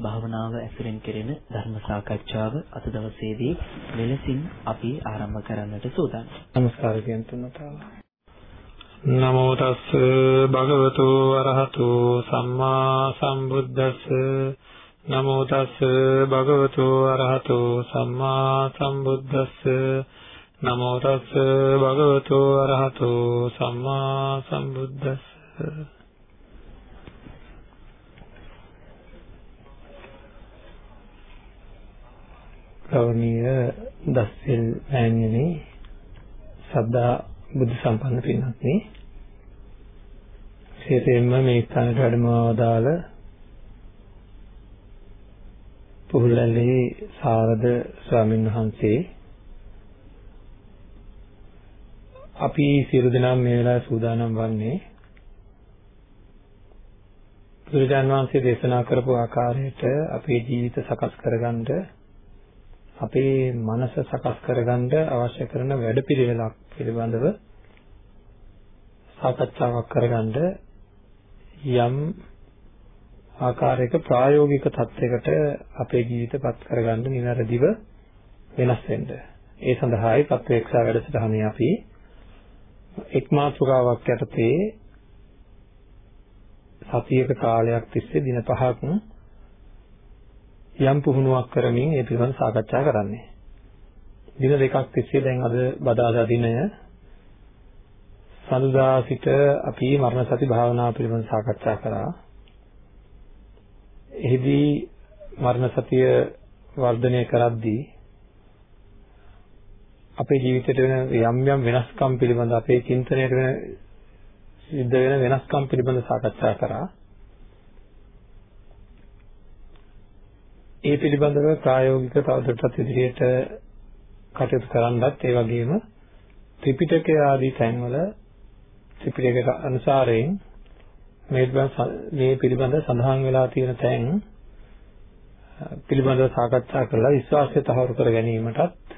මරණානුස්සති භාවනාව ඇසුරෙන් කෙරෙන ධර්ම සාකච්ඡාව අද දවසේදී මෙලෙසින් අපි ආරම්භ කරන්නට සූදානම්. නමස්කාර කියන තුනතාව. නමෝ තස් භගවතු අරහතු සම්මා සම්බුද්දස්ස නමෝ තස් භගවතු අරහතු සම්මා සම්බුද්දස්ස නමෝ තස් භගවතු අරහතු සම්මා සම්බුද්දස්ස ගෞරවනීය දස්සිල් මෑණියනි සද්ධා බුද්ධ සම්පන්න පින්වත්නි. සියතෙන්ම මේ ස්ථානට වැඩමවදාල පුහුල්ලලේ සාරද ස්වාමින් වහන්සේ. අපි සියලු දෙනා මේ වෙලාවේ සූදානම් වන්නේ බුදුරජාන් වහන්සේ දේශනා කරපු ආකාරයට අපේ ජීවිත සකස් කරගන්න අපේ මනස සකස් කරගන්න අවශ්‍ය කරන වැඩපිළිවෙලක් පිළිබඳව සාකච්ඡාවක් කරගන්න යම් ආකාරයක ප්‍රායෝගික තත්යකට අපේ ජීවිතපත් කරගන්න නිවැරදිව වෙනස් වෙන්න. ඒ සඳහායි තත්වේක්ෂා වැඩසටහනේ අපි එක් මාතෘකාවක් යටතේ සතියක කාලයක් තිස්සේ දින පහක් යම් පුහුණුවක් කරමින් ඒ පිළිබඳව සාකච්ඡා කරන්නේ. දින දෙකක් තිස්සේ දැන් අද බදාදා දිනය සඳුදා සිට අපි මරණ සති භාවනාව පිළිබඳව සාකච්ඡා කරා. එහිදී මරණ සතිය වර්ධනය කරද්දී අපේ ජීවිතයට වෙන යම් යම් වෙනස්කම් පිළිබඳ අපේ චින්තනයට වෙන සිද්ධ වෙන වෙනස්කම් පිළිබඳ සාකච්ඡා කරා. ඒ පිළිබඳව ප්‍රායෝගික තවදුරටත් ඉදිරියට කටයුතු කරන්නත් ඒ වගේම ත්‍රිපිටකය ආදී තැන්වල ත්‍රිපිටක අනුසාරයෙන් මේ මේ පිළිබඳ සඳහන් වෙලා තියෙන තැන් පිළිබඳව සාකච්ඡා කරලා විශ්වාසය තහවුරු කර ගැනීමටත්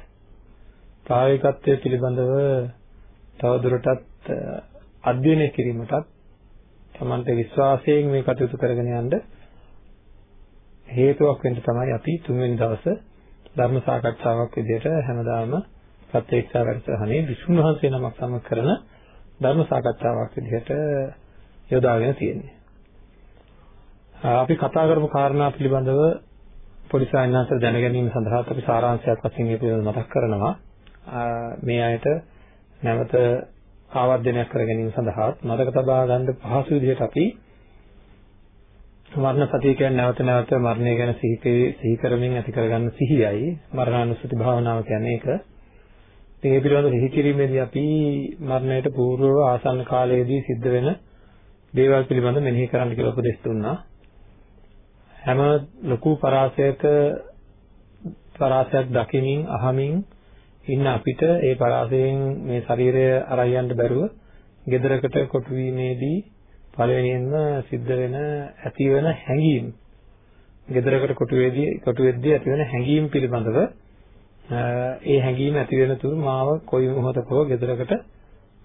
ප්‍රායෝගිකත්වයේ පිළිබඳව තවදුරටත් අධ්‍යයනය කිරීමටත් තමන්ට විශ්වාසයෙන් මේ කටයුතු කරගෙන යන්න හේතුවක් වෙන්න තමයි අපි තුන්වෙනි දවසේ ධර්ම සාකච්ඡාවක් විදිහට හැමදාම ප්‍රත්‍යක්ෂ වැඩසටහනේ විසුණු වහන්සේ නමක් සමග කරන ධර්ම සාකච්ඡාවක් විදිහට යොදාගෙන තියෙන්නේ. අපි කතා කරපු කාරණා පිළිබඳව පොඩි සායනාන්තර දැන ගැනීම සඳහා අපි සාරාංශයක් වශයෙන් මේ පිළිබඳව මතක් කරනවා. මේ අයට නැවත ආවර්ජනයක් කර ගැනීම සඳහා මතක තබා ගන්න පහසු විදිහට අපි මරණ සතිය කියන්නේ නැවත නැවත මරණය ගැන සිහි කරමින් ඇති කරගන්න සිහියයි මරණානුස්සති භාවනාව කියන්නේ ඒක. ඉතින් ඒ පිළිබඳව සිහි කිරීමේදී අපි මරණයට పూర్වව ආසන්න කාලයේදී සිද්ධ වෙන දේවල් පිළිබඳව මෙනෙහි කරන්න කියලා උපදෙස් දුන්නා. හැම ලොකු පරාසයක පරාසයක් දකිමින් අහමින් ඉන්න අපිට ඒ පරාසයෙන් මේ ශරීරය අරයි යන්න බැරුව gedarakata කොටු වීමේදී පළවෙනියෙන්ම සිද්ධ වෙන ඇති වෙන හැඟීම්. gedarakata කොටු වේදී කොටු වෙද්දී ඇති වෙන හැඟීම් පිළිබඳව ඒ හැඟීම ඇති වෙන තුරු මාව කොයි මොහොතකෝ gedarakata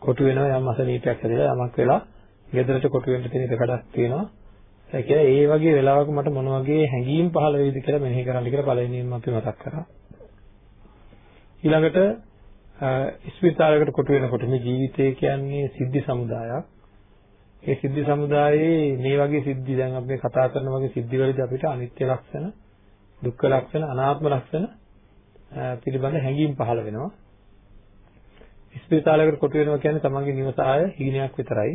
කොටු වෙනවා යම් අසනීපයක් ඇතිලා යමක් වෙලා gedarata කොටු වෙන්න තියෙන ඉඩකඩක් තියෙනවා. ඒ කියන්නේ ඒ වගේ වෙලාවක මට මොන වගේ හැඟීම් පහළ වෙයිද කියලා මෙනෙහි කරන්න කියලා පළවෙනියෙන්ම අපි මතක් කරා. ඊළඟට ස්පිරිතාලයකට කොටු වෙනකොට මේ ජීවිතය කියන්නේ සිද්ධි සමුදායක්. ඒ සිද්ධි සමුදායේ මේ වගේ සිද්ධි දැන් අපි කතා කරන වගේ සිද්ධි වලදී අපිට අනිත්‍ය ලක්ෂණ, දුක්ඛ ලක්ෂණ, අනාත්ම ලක්ෂණ පිළිබඳ හැඟීම් පහළ වෙනවා. ස්පිරිතාලයකට කොටු වෙනවා කියන්නේ තමන්ගේ නිවස ආය හීනයක් විතරයි.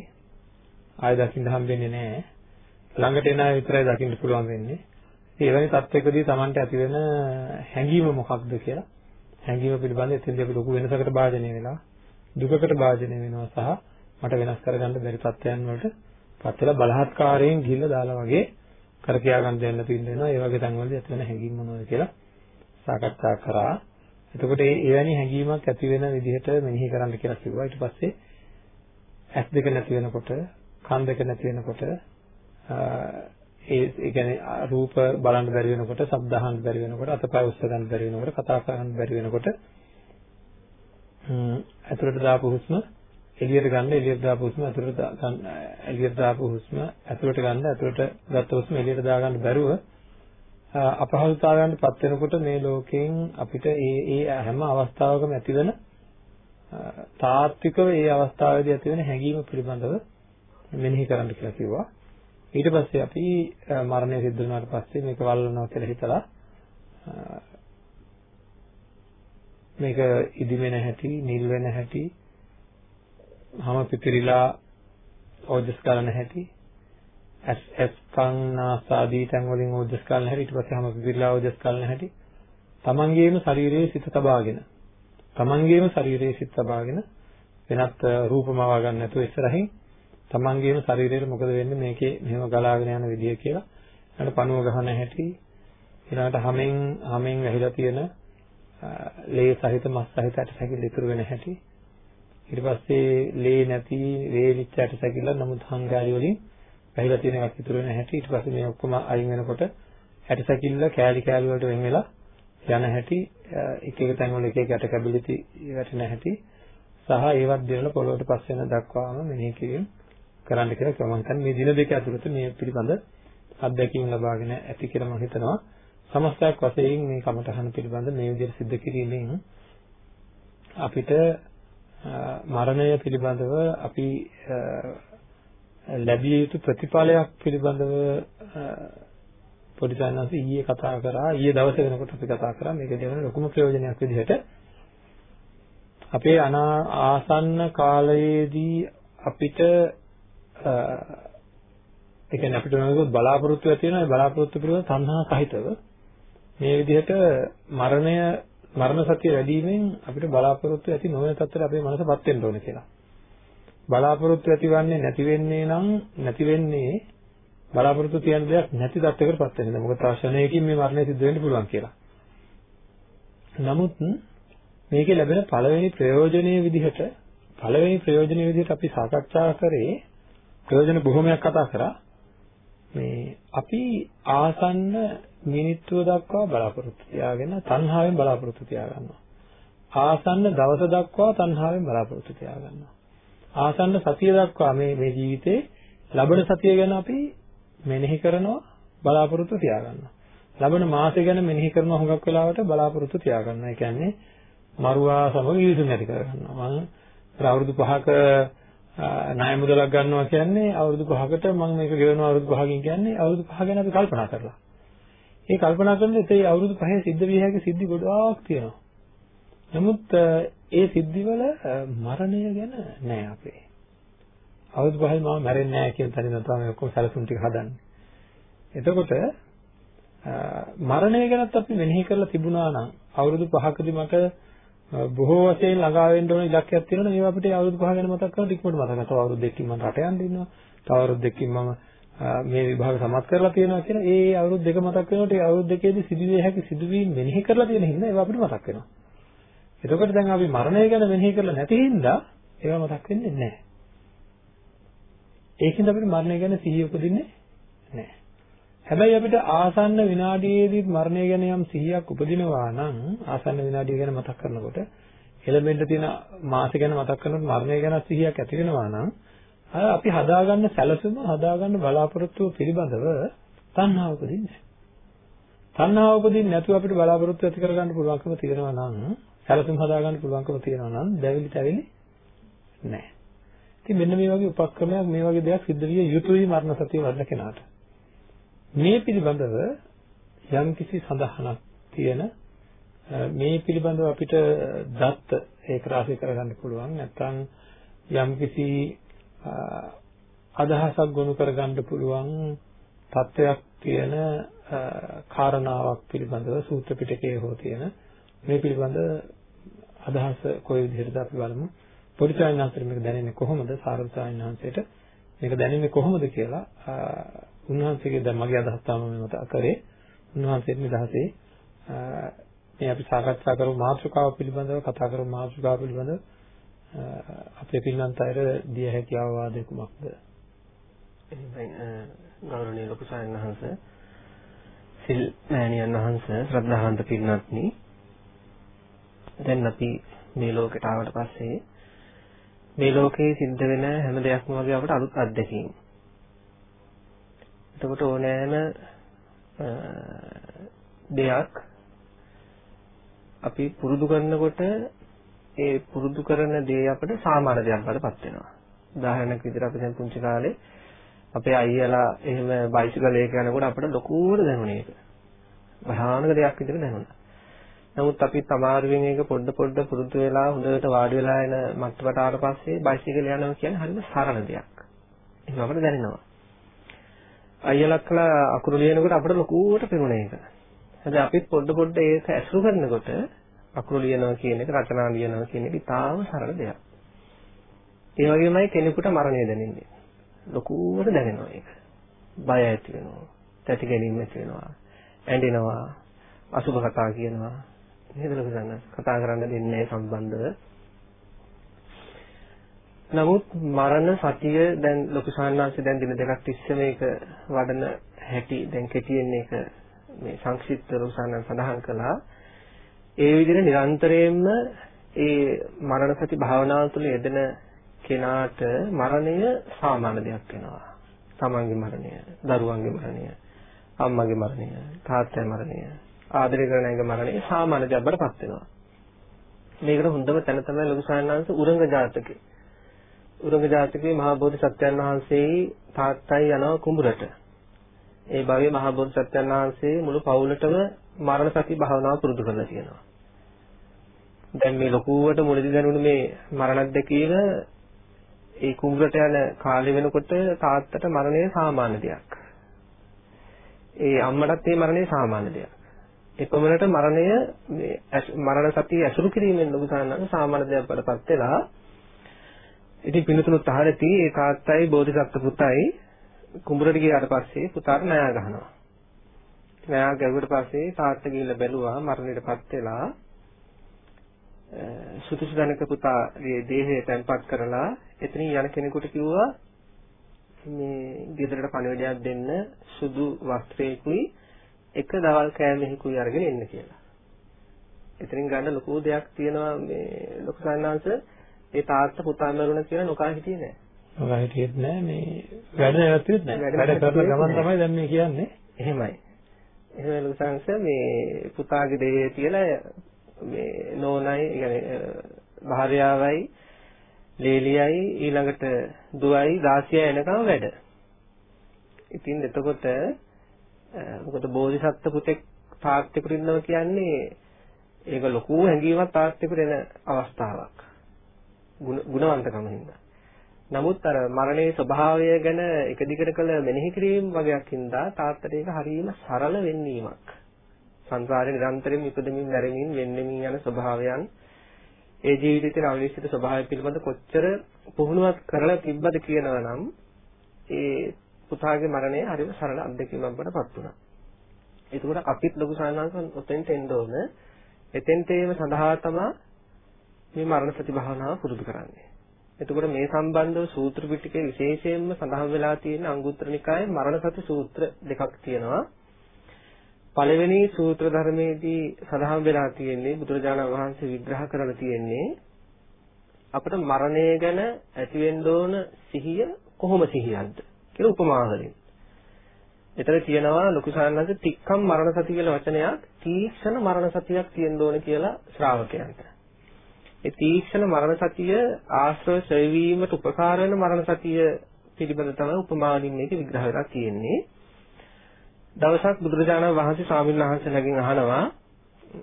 ආය දකින්න හම්බෙන්නේ නැහැ. ළඟට එන අය විතරයි දකින්න පුළුවන් වෙන්නේ. ඒ වෙනි තත්ත්වයකදී තමන්ට ඇති වෙන හැඟීම මොකක්ද කියලා හැඟීම පිළිබඳ එතෙන්දී අපි ලොකු වෙනසකට භාජනය වෙලා දුකකට භාජනය වෙනවා සහ මට වෙනස් කරගන්න බැරි තත්ත්වයන් වලට පත් වෙලා බලහත්කාරයෙන් ගිහිල්ලා දාලා වගේ කර කියා ගන්න දෙන්න තියෙන වෙනවා. ඒ වගේ තැන්වලදී ඇති වෙන හැඟීම් මොනවද කියලා සාකච්ඡා කරා. එතකොට ඒ එවැනි හැඟීමක් ඇති වෙන විදිහට මෙනෙහි කරන්න කියලා කිව්වා. ඊට පස්සේ ඇස් දෙක නැති වෙනකොට, කන් දෙක නැති වෙනකොට ඒ ඒ කියන්නේ රූප බලන්න බැරි වෙනකොට, ශබ්ද අහන්න බැරි වෙනකොට, අතපය උස්ස ගන්න බැරි වෙනකොට, කතා කරන්න බැරි වෙනකොට ඇතුළට දාපු හුස්ම එළියට ගන්න එළියට දාපු හුස්ම ඇතුළට ගන්න එළියට දාපු හුස්ම ඇතුළට ගන්න ඇතුළට ගත්ත හුස්ම එළියට දාගන්න බැරුව අපහසුතාවයන්ට පත් වෙනකොට මේ ලෝකයෙන් අපිට ඒ ඒ හැම අවස්ථාවකම ඇතිවන තාත්විකව ඒ අවස්ථාවේදී ඇතිවන හැඟීම පිළිබඳව මෙනෙහි කරන්න කියලා කිව්වා. ඊට පස්සේ අපි මරණය සිද්ධ වුණාට පස්සේ මේක වල්ලනවා කියලා හිතලා මේක ඉදිමෙන හැටි, නිල් වෙන හැටි, හැම පිටිරිලා ඕජස් ගන්න හැටි, ඇස් ඇස් කන් නාසාදී තැන් වලින් ඕජස් ගන්න හැටි, ඊට පස්සේ හැම පිටිරිලා ඕජස් ගන්න හැටි, තමන්ගේම ශරීරයේ සිත තබාගෙන තමන්ගේම ශරීරයේ සිත තබාගෙන වෙනත් රූපමවා ගන්න නැතුව ඉස්සරහින් තමන්ගේම ශරීරයට මොකද වෙන්නේ? මේකේ මෙහෙම ගලාගෙන යන විදිය කියලා. ඊළඟට පණුව ගහන හැටි. ඊළඟට හැමෙන් හැමෙන් වැහිලා තියෙන ලේ සහිත මස් සහිත ඇටසැකිලි ඉතුරු වෙන හැටි. ඊට පස්සේ ලේ නැති වේලිච්ච ඇටසැකිල්ල නමුත් හංගාරි වලින් වැහිලා තියෙන එකක් ඉතුරු වෙන හැටි ඊට පස්සේ මේ ඔක්කොම අයින් වෙනකොට ඇටසැකිල්ල කෑලි කෑලි වලට වෙන් වෙලා යන හැටි එක එක තැන් වල එක එක ඇට කැබිලිටි වැටෙන හැටි සහ ඒවත් දෙවල පොළොවට පස් වෙන දක්වාම මෙනෙහි කිරීම කරන්න කියලා කිව්වා. මම හිතන්නේ මේ දින දෙක ඇතුළත මේ පිළිබඳ අත්දැකීම් ලබාගෙන ඇති කියලා මම හිතනවා. සමස්තයක් වශයෙන් මේ කමඨහන පිළිබඳ මේ විදිහට සිද්ධ කිරීමෙන් අපිට මරණය පිළිබඳව අපි ලැබිය යුතු ප්‍රතිඵලයක් පිළිබඳව පොඩි සානන්ස ඊයේ කතා කරා. ඊයේ දවසේ වෙනකොට අපි කතා කරා. මේක දෙන ලොකුම ප්‍රයෝජනයක් විදිහට. අපේ අනා ආසන්න කාලයේදී අපිට ඒ කියන්නේ අපිට මොනවද බලාපොරොත්තු ඇති වෙනවා. ඒ බලාපොරොත්තු පිළිබඳ තණ්හා සහිතව මේ විදිහට මරණය මරණ සත්‍ය වැඩිවීමෙන් අපිට බලාපොරොත්තු ඇති නොවන තත්ත්වයට අපේ මනසපත් වෙන්න ඕනේ කියලා. බලාපොරොත්තු ඇතිවන්නේ නැති වෙන්නේ නම් නැති වෙන්නේ බලාපොරොත්තු තියන දෙයක් නැති තත්ත්වයකටපත් වෙනවා. මොකද තාක්ෂණයකින් මේ මරණය සිද්ධ වෙන්න පුළුවන් කියලා. නමුත් මේකේ ලැබෙන පළවෙනි ප්‍රයෝජනීය විදිහට පළවෙනි ප්‍රයෝජනීය විදිහට අපි සාකච්ඡා කරේ ප්‍රයෝජන බොහොමයක් කතා කරා. මේ අපි ආසන්න මිනිත්තුව දක්වා බලාපොරොත්තු තියාගෙන තණ්හාවෙන් බලාපොරොත්තු තියාගන්නවා. ආසන්න දවස දක්වා තණ්හාවෙන් බලාපොරොත්තු තියාගන්නවා. ආසන්න සතිය දක්වා මේ මේ ජීවිතේ ලබන සතිය ගැන අපි මෙනෙහි කරනවා බලාපොරොත්තු තියාගන්නවා. ලබන මාසය ගැන මෙනෙහි කරන හුඟක් වෙලාවට බලාපොරොත්තු තියාගන්නවා. ඒ කියන්නේ මරුවා සමග ඉරිසුම් ඇති කරගන්නවා. මම අවුරුදු 5ක ණය මුදලක් ගන්නවා කියන්නේ අවුරුදු 5කට මම මේක ගෙවනවා අවුරුදු 5කින් කියන්නේ අවුරුදු 5 ගැන අපි කල්පනා කරලා. ඒ කල්පනා කරනකොට ඒ අවුරුදු 5 සිද්ධ විය හැකි සිද්ධි ගොඩාක් තියෙනවා. නමුත් ඒ සිද්ධිවල මරණය ගැන නෑ අපේ. අවුරුදු 5යි මම මැරෙන්නේ නෑ කියන තැනින් තමයි ඔක්කොම සැලසුම් ටික හදන්නේ. එතකොට මරණය ගැනත් අපි මෙනෙහි කරලා තිබුණා නම් අවුරුදු 5කදී මට බොහෝ වශයෙන් ළඟා වෙන්න ඕන ඉලක්කයක් තියෙනවා ඒවා අපිට අවුරුදු 5 ගැන මතක් කරලා ඉක්මනට මතක කරගන්න. තව අවුරුදු දෙකකින් මම රට යන්න ඉන්නවා. තව අවුරුදු දෙකකින් මම මේ විභාග සමත් කරලා තියෙනවා කියලා ඒ අවුරුදු දෙක මතක් වෙනකොට ඒ අවුරුදු දෙකේදී සිදුවිය හැකි සිදුවීම් මෙනෙහි කරලා තියෙන හින්දා ඒවා අපිට මතක් වෙනවා. එතකොට දැන් අපි මරණය ගැන මෙනෙහි කරලා නැති හින්දා ඒවා මතක් වෙන්නේ නැහැ. ඒකින්ද අපිට මරණය ගැන සිහිය උපදින්නේ නැහැ. හැබැයි අපිට ආසන්න විනාඩියේදී මරණය ගැන යම් සිහියක් උපදිනවා නම් ආසන්න විනාඩිය ගැන මතක් කරනකොට එළඹෙන්න තියෙන මාස ගැන මතක් කරනකොට මරණය ගැන සිහියක් ඇති වෙනවා නම් අර අපි හදාගන්න සැලසුම හදාගන්න බලාපොරොත්තුව පිළිබඳව තණ්හාව උපදින්නේ තණ්හාව උපදින්නේ නැතුව අපිට බලාපොරොත්තු ඇති කරගන්න පුළුවන්කම තියෙනවා නම් සැලසුම් හදාගන්න පුළුවන්කම තියෙනවා නම් දැවිලි තැවිලි නැහැ. ඉතින් මෙන්න මේ වගේ උපක්‍රමයක් මේ වගේ දෙයක් සිද්ධ විය යුතුයි මරණ සතිය වඩන කෙනාට. මේ පිළිබඳව යම්කිසි සඳහනක් තියෙන මේ පිළිබඳව අපිට දත්ත ඒක රාශී කරගන්න පුළුවන් නැත්නම් යම්කිසි අදහසක් ගොනු කරගන්න පුළුවන් තත්වයක් තියෙන කාරණාවක් පිළිබඳව සූත්‍ර පිටකයේ හෝ තියෙන මේ පිළිබඳ අදහස කොයි විදිහටද අපි බලමු. පොඩි සායනහන්සේට මේක දැනෙන්නේ කොහොමද? සාරද සායනහන්සේට මේක දැනෙන්නේ කොහොමද කියලා උන්වහන්සේගේ දැන් මගේ අදහස් තමයි මම මතක කරේ. උන්වහන්සේට නිදහසේ මේ අපි සාකච්ඡා කරමු මාතෘකාව පිළිබඳව කතා කරමු මාතෘකාව පිළිබඳව. අපේ පින්නන්ත අයර දිය හැකි අවවාදය කුමක්ද? එහෙනම් ගෞරවනීය ලොකු සායනහන්ස සිල් මෑණියන් වහන්සේ ශ්‍රද්ධාවන්ත පින්නත්නි දැන් අපි මේ ලෝකයට ආවට පස්සේ මේ ලෝකේ සිද්ධ වෙන හැම දෙයක්ම වගේ අපට අලුත් අත්දැකීම්. එතකොට ඕනෑම දෙයක් අපි පුරුදු කරනකොට ඒ පුරුදු කරන දේ අපිට සාමාන්‍ය දෙයක් බඩපත් වෙනවා. උදාහරණයක් විදිහට අපි දැන් පුංචි කාලේ අපේ අයියලා එහෙම බයිසිකලයක යනකොට අපිට ලොකුවට දැනුනේ ඒක. භයානක දෙයක් විදිහට දැනුණා. නමුත් අපි තමාරුවෙන් ඒක පොඩ පොඩ පුරුදු වෙලා හොඳට වාඩි වෙලා එන මට්ටමට ආවට පස්සේ බයිසිකල් යනවා කියන්නේ හරිම සරල දෙයක්. ඒක අපිට දැනෙනවා. අයියලක්ලා අකුරු ලියනකොට අපිට ලොකුවට පේනවා ඒක. හැබැයි අපිත් පොඩ පොඩ ඒක ඇසුරු කරනකොට අකුරු ලියනවා කියන එක රචනා ලියනවා කියන එක ඉතාම සරල දෙයක්. ඒ වගේමයි කෙනෙකුට මරණය දැනෙන්නේ. ලොකුවට දැනෙනවා ඒක. බය ඇති වෙනවා. තැති ගැනීම ඇති වෙනවා. ඇඬෙනවා. අසුබ කතා කියනවා. නේද ලොකු සන්න කතා කරන්න දෙන්නේ සම්බන්ධව. නමුත් මරණ සතිය දැන් ලොකු සාන්නාංශ දැන් දින දෙකක් තිස්සේ මේක වඩන හැටි දැන් කෙටියෙන් මේක මේ සංක්ෂිප්ත ලොකු සාන්නාංශ සඳහන් කළා. ඒ විදිහට නිරන්තරයෙන්ම ඒ මරණ සති භාවනාව තුළ යෙදෙන කෙනාට මරණය සාමාන්‍ය දෙයක් වෙනවා. තමන්ගේ මරණය, දරුවන්ගේ මරණය, අම්මගේ මරණය, තාත්තගේ මරණය, ආදරය කරන අයගේ මරණය සාමාන්‍ය දෙයක් බඩපත් වෙනවා. මේකට හොඳම තැන තමයි ලොකු සායනාංශ උරංග ජාතකේ. උරංග ජාතකේ මහා බෝධිසත්වයන් වහන්සේ තාත්තයි යනවා කුඹරට. ඒ භවයේ මහා බෝධිසත්වයන් වහන්සේ මුළු පවුලටම මරණ සති භාවනාව පුරුදු කරලා තියෙනවා. දැන් මේ ලොකුවට මුලදී දැනුණු මේ මරණ දෙකීම ඒ කුඹරට යන කාලේ වෙනකොට තාත්තට මරණය සාමාන්‍ය දෙයක්. ඒ අම්මටත් ඒ මරණය සාමාන්‍ය දෙයක්. එපමණට මරණය මේ මරණ සතිය ඇසුරු කිරීමෙන් ලොකු සානන සාමාන්‍ය දෙයක් වඩපත් වෙලා ඉතින් පිළිතුරුත් අහරති ඒ තාත්තයි බෝධිසත්ව පුතයි කුඹරට ගියාට පස්සේ පුතාට නෑ ගහනවා. නෑ ගැවුවට පස්සේ තාත්තා ගිහිල්ලා බැලුවා මරණයටපත් වෙලා සුදුසු ධනක පුතාගේ දේහය තැන්පත් කරලා එතනින් යන කෙනෙකුට කිව්වා මේ ගෙදරට පණිවිඩයක් දෙන්න සුදු වස්ත්‍රයකුයි එක දවල් කෑමෙහිකුයි අරගෙන එන්න කියලා. එතනින් ගන්න ලොකු දෙයක් තියෙනවා මේ ලොකු සන්නාංශ ඒ තාත්තා පුතා මරුණ කියලා නොකා හිටියේ නෑ. නොකා හිටියෙත් නෑ මේ වැඩ නැවතුත් නෑ. වැඩ කරන ගමන් තමයි දැන් මේ කියන්නේ. එහෙමයි. එහෙම ලොකු සංස මේ පුතාගේ දෙයේ තියලා මේ නෝනයි يعني භාර්යාවයි ලේලියයි ඊළඟට දුවයි 16 එනකම් වැඩ. ඉතින් එතකොට මොකද බෝධිසත්ව පුතෙක් තාත්තෙකුට ඉන්නවා කියන්නේ ඒක ලොකු හැඟීමක් තාත්තෙකුට එන අවස්ථාවක්. ගුණවන්තකම හින්දා. නමුත් අර මරණයේ ස්වභාවය ගැන එක දිගට කළ මෙනෙහි කිරීම වගේක් හින්දා තාත්තට ඒක හරියම සරල වෙන්නීමක්. සංසාරේ නිරන්තරයෙන් ඉපදෙමින් මැරෙමින් වෙන්නෙමින් යන ස්වභාවයන් ඒ ජීවිතයේ තියෙන අවිනිශ්චිත ස්වභාවය පිළිබඳ කොච්චර පුහුණුවක් කරලා තිබ්බද කියනවා නම් ඒ පුතාගේ මරණය හරිම සරල අත්දැකීමක් බවටපත් වුණා. ඒකෝට අපිත් ලොකු සානංශන් ඔතෙන්ට එන්න ඕන. එතෙන්ට ඒව සඳහා තමයි මේ මරණ සති භාවනාව පුරුදු කරන්නේ. එතකොට මේ සම්බන්ධව සූත්‍ර පිටකේ විශේෂයෙන්ම සඳහන් වෙලා තියෙන අංගුත්තර නිකායේ මරණ සති සූත්‍ර දෙකක් තියෙනවා. පළවෙනි සූත්‍ර ධර්මයේදී සඳහන් වෙලා තියෙන්නේ බුදුරජාණන් වහන්සේ විග්‍රහ කරලා තියෙන්නේ අපිට මරණය ගැන ඇතිවෙන්න ඕන සිහිය කොහොම සිහියක්ද කියලා උපමාවලින්. එතන කියනවා ලොකු සාන්නන්ද තික්කම් මරණ සති කියලා වචනයක් තීක්ෂණ මරණ සතියක් තියෙන්න ඕන කියලා ශ්‍රාවකයන්ට. ඒ තීක්ෂණ මරණ සතිය ආශ්‍රව ශ්‍රේවීමට උපකාර වෙන මරණ සතිය පිළිබඳ තමයි උපමාවලින් මේක විග්‍රහ කරලා තියෙන්නේ. දවසක් බුදුරජාණන් වහන්සේ ස්වාමීන් වහන්සේලාගෙන් අහනවා